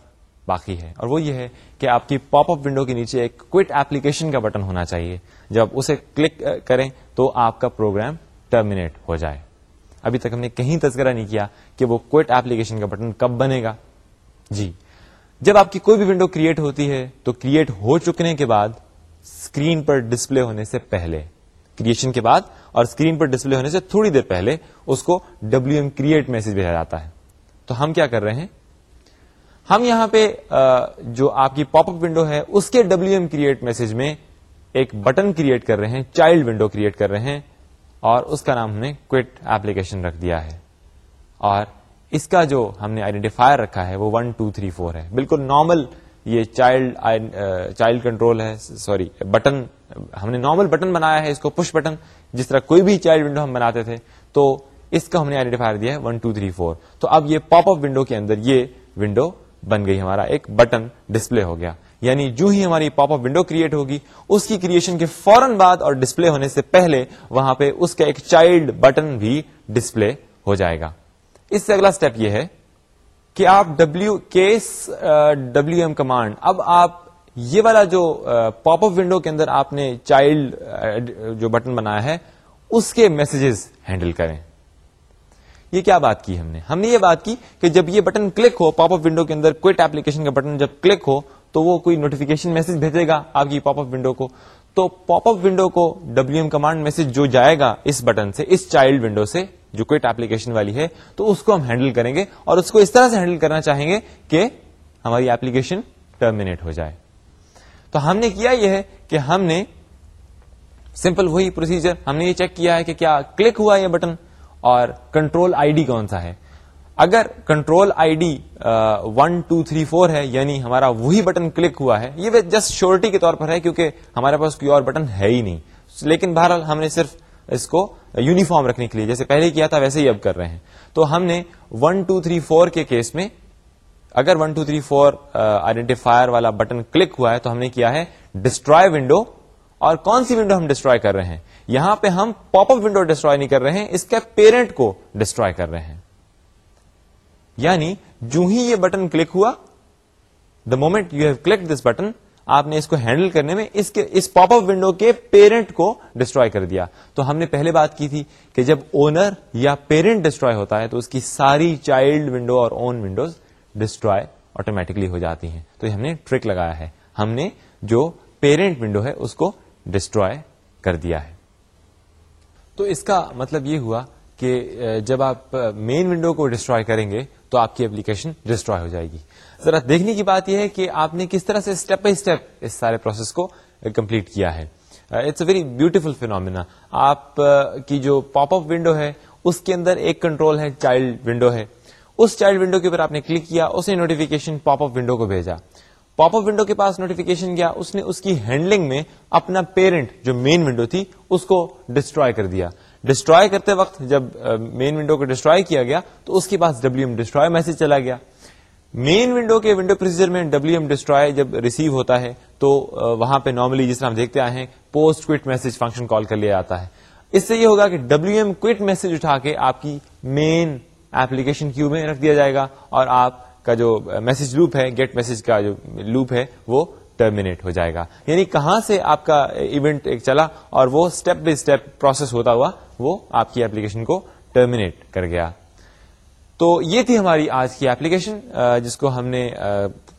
باقی ہے، اور وہ یہ ہے کہ آپ کی پاپ اپ ونڈو کے نیچے ایک کوئٹ ایپلیکیشن کا بٹن ہونا چاہیے۔ جب اسے کلک کریں تو آپ کا پروگرام ٹرمینیٹ ہو جائے۔ ابھی تک ہم نے کہیں تذکرہ نہیں کیا کہ وہ کوئٹ ایپلیکیشن کا بٹن کب بنے گا۔ جی جب آپ کی کوئی بھی ونڈو کریٹ ہوتی ہے تو کریٹ ہو چکنے کے بعد اسکرین پر ڈسپلے ہونے سے پہلے کریشن کے بعد اور اسکرین پر ڈسپلے ہونے سے تھوڑی دیر پہلے اس کو ڈبلو ایم کریٹ میسج بھیجا جاتا ہے۔ تو ہم کیا کر رہے ہیں؟ ہم یہاں پہ جو آپ کی پاپ اپ ونڈو ہے، اس کے ڈبلو ایم کریٹ میسج میں ایک بٹن کریٹ کر رہے ہیں چائلڈ ونڈو کریٹ کر رہے ہیں اور اس کا نام ہم نے کوئٹ ایپلیکیشن رکھ دیا ہے۔ اور اس کا جو ہم نے آئیڈینٹیفائر رکھا ہے، وہ ون ٹو تھری فور ہے۔ بالکل نارمل یہ چائلڈ چائلڈ کنٹرول ہے سوری بٹن ہم نے نارمل بٹن بنایا ہے، اس کو پش بٹن جس طرح کوئی بھی چائلڈ ونڈو ہم بناتے تھے، تو اس کا ہم نے آئیڈینٹیفائر دیا ہے ون ٹو تھری فور تو اب یہ پاپ اپ ونڈو کے اندر یہ ونڈو بن گئی، ہمارا ایک بٹن ڈسپلے ہو گیا. یعنی جو ہی ہماری پاپ اپ ونڈو کریٹ ہوگی، اس کی کریشن کے فوراً بعد اور ڈسپلے ہونے سے پہلے وہاں پہ اس کا ایک چائلڈ بٹن بھی ڈسپلے ہو جائے گا. اس سے اگلا اسٹیپ یہ ہے کہ آپ W case W M command اب آپ یہ والا جو پاپ اپ ونڈو کے اندر آپ نے چائلڈ جو بٹن بنایا ہے، اس کے میسجز ہینڈل کریں۔ یہ کیا بات کی ہم نے؟ ہم نے یہ بات کی کہ جب یہ بٹن کلک ہو پاپ اپ ونڈو کے اندر کوئی ایپلیکیشن کا بٹن جب کلک ہو، تو وہ کوئی نوٹیفکیشن میسج بھیجے گا آپ کی پاپ اپ ونڈو کو۔ تو پاپ اپ ونڈو کو ڈبلو ایم کمانڈ میسج جو جائے گا اس بٹن سے، اس چائلڈ ونڈو سے جو کوئی ایپلیکیشن والی ہے، تو اس کو ہم ہینڈل کریں گے اور اس کو اس طرح سے ہینڈل کرنا چاہیں گے کہ ہماری ایپلیکیشن ٹرمینیٹ ہو جائے۔ تو ہم نے کیا یہ ہے کہ ہم نے سمپل وہی پروسیجر ہم نے یہ چیک کیا ہے کہ کیا کلک ہوا یہ بٹن اور کنٹرول آئی ڈی کون سا ہے۔ اگر control I D one two three four ہے یعنی ہمارا وہی بٹن کلک ہوا ہے، یہ جسٹ شیورٹی کے طور پر ہے کیونکہ ہمارے پاس کوئی اور بٹن ہے ہی نہیں۔ لیکن بہرحال ہم نے صرف اس کو یونیفارم رکھنے کے لیے، جیسے پہلے کیا تھا، ویسے ہی اب کر رہے ہیں۔ تو ہم نے ون ٹو تھری فور کے کیس میں، اگر one two three four identifier والا بٹن کلک ہوا ہے، تو ہم نے کیا ہے ڈسٹروائے ونڈو اور کون سی ونڈو ہم ڈسٹروائے کر رہے ہیں؟ یہاں پہ ہم پاپ اپ ونڈو ڈسٹروائے نہیں کر رہے ہیں، اس کے پیرنٹ کو ڈسٹروائے کر رہے ہیں۔ یعنی جو ہی یہ بٹن کلک ہوا the moment you have click this button آپ نے اس کو ہینڈل کرنے میں اس کے اس پاپ اپ ونڈو کے پیرنٹ کو ڈسٹروائے کر دیا۔ تو ہم نے پہلے بات کی تھی کہ جب اونر یا پیرنٹ ڈسٹروائے ہوتا ہے تو اس کی ساری چائلڈ ونڈو اور اون ونڈوز ڈسٹروائے آٹومیٹکلی ہو جاتی ہیں۔ تو یہ ہم نے ٹرک لگایا ہے۔ ہم نے جو پیرنٹ ونڈو ہے اس کو ڈسٹروائے کر دیا ہے۔ تو اس کا مطلب یہ ہوا کہ جب آپ مین ونڈو کو ڈسٹروائے کریں گے تو آپ کی اپلیکیشن ڈسٹروائے ہو جائے گی۔ ذرا دیکھنے کی بات یہ ہے کہ آپ نے کس طرح سے اسٹیپ بائی اسٹیپ اس سارے پروسیس کو کمپلیٹ کیا ہے۔ It's a very beautiful phenomena آپ کی جو پاپ اپ ونڈو ہے اس کے اندر ایک کنٹرول ہے چائلڈ ونڈو ہے اس چائلڈ ونڈو کے اوپر آپ نے کلک کیا اس نے نوٹیفکیشن پاپ اپ ونڈو کو بھیجا پاپ اپ ونڈو کے پاس نوٹیفکیشن گیا اس نے اس کی ہینڈلنگ میں اپنا پیرنٹ جو مین ونڈو تھی اس کو ڈسٹروائے کر دیا ڈسٹروائے کرتے وقت جب مین ونڈو کو ڈسٹروائے کیا گیا تو اس کے پاس ڈبلو ایم ڈسٹروائے میسج چلا گیا مین ونڈو کے ونڈو پروسیجر میں ڈبلو ایم ڈسٹروائے جب ریسیو ہوتا ہے تو وہاں پہ نارملی جس طرح ہم دیکھتے آئے ہیں post quit message function call کر لیا جاتا ہے اس سے یہ ہوگا کہ ڈبلو ایم کوئٹ میسج اٹھا کے آپ کی مین ایپلیکیشن کیو میں رکھ دیا جائے گا اور آپ کا جو میسج لوپ ہے گیٹ میسج کا جو لوپ ہے وہ ٹرمینیٹ ہو جائے گا یعنی کہاں سے آپ کا ایونٹ ایک چلا اور وہ اسٹیپ بائی اسٹیپ پروسیس ہوتا ہوا وہ آپ کی ایپلیکیشن کو ٹرمینیٹ کر گیا تو یہ تھی ہماری آج کی ایپلیکیشن جس کو ہم نے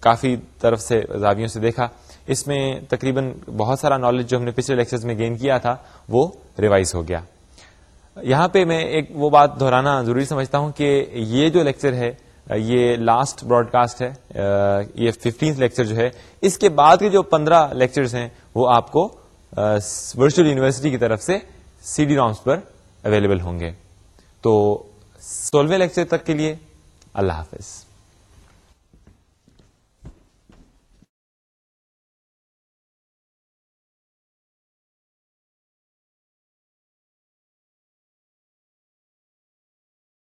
کافی طرف سے زاویوں سے دیکھا۔ اس میں تقریباً بہت سارا نالج جو ہم نے پچھلے لیکچر میں گین کیا تھا، وہ ریوائز ہو گیا۔ یہاں پہ میں ایک وہ بات دہرانا ضروری سمجھتا ہوں کہ یہ جو لیکچر ہے یہ لاسٹ براڈ کاسٹ ہے یہ ففٹینتھ لیکچر جو ہے، اس کے بعد کے جو پندرہ لیکچرز ہیں، وہ آپ کو ورچوئل یونیورسٹی کی طرف سے سی ڈی رامس پر اویلیبل ہوں گے۔ تو سولہویں لیکچر تک کے لیے اللہ حافظ۔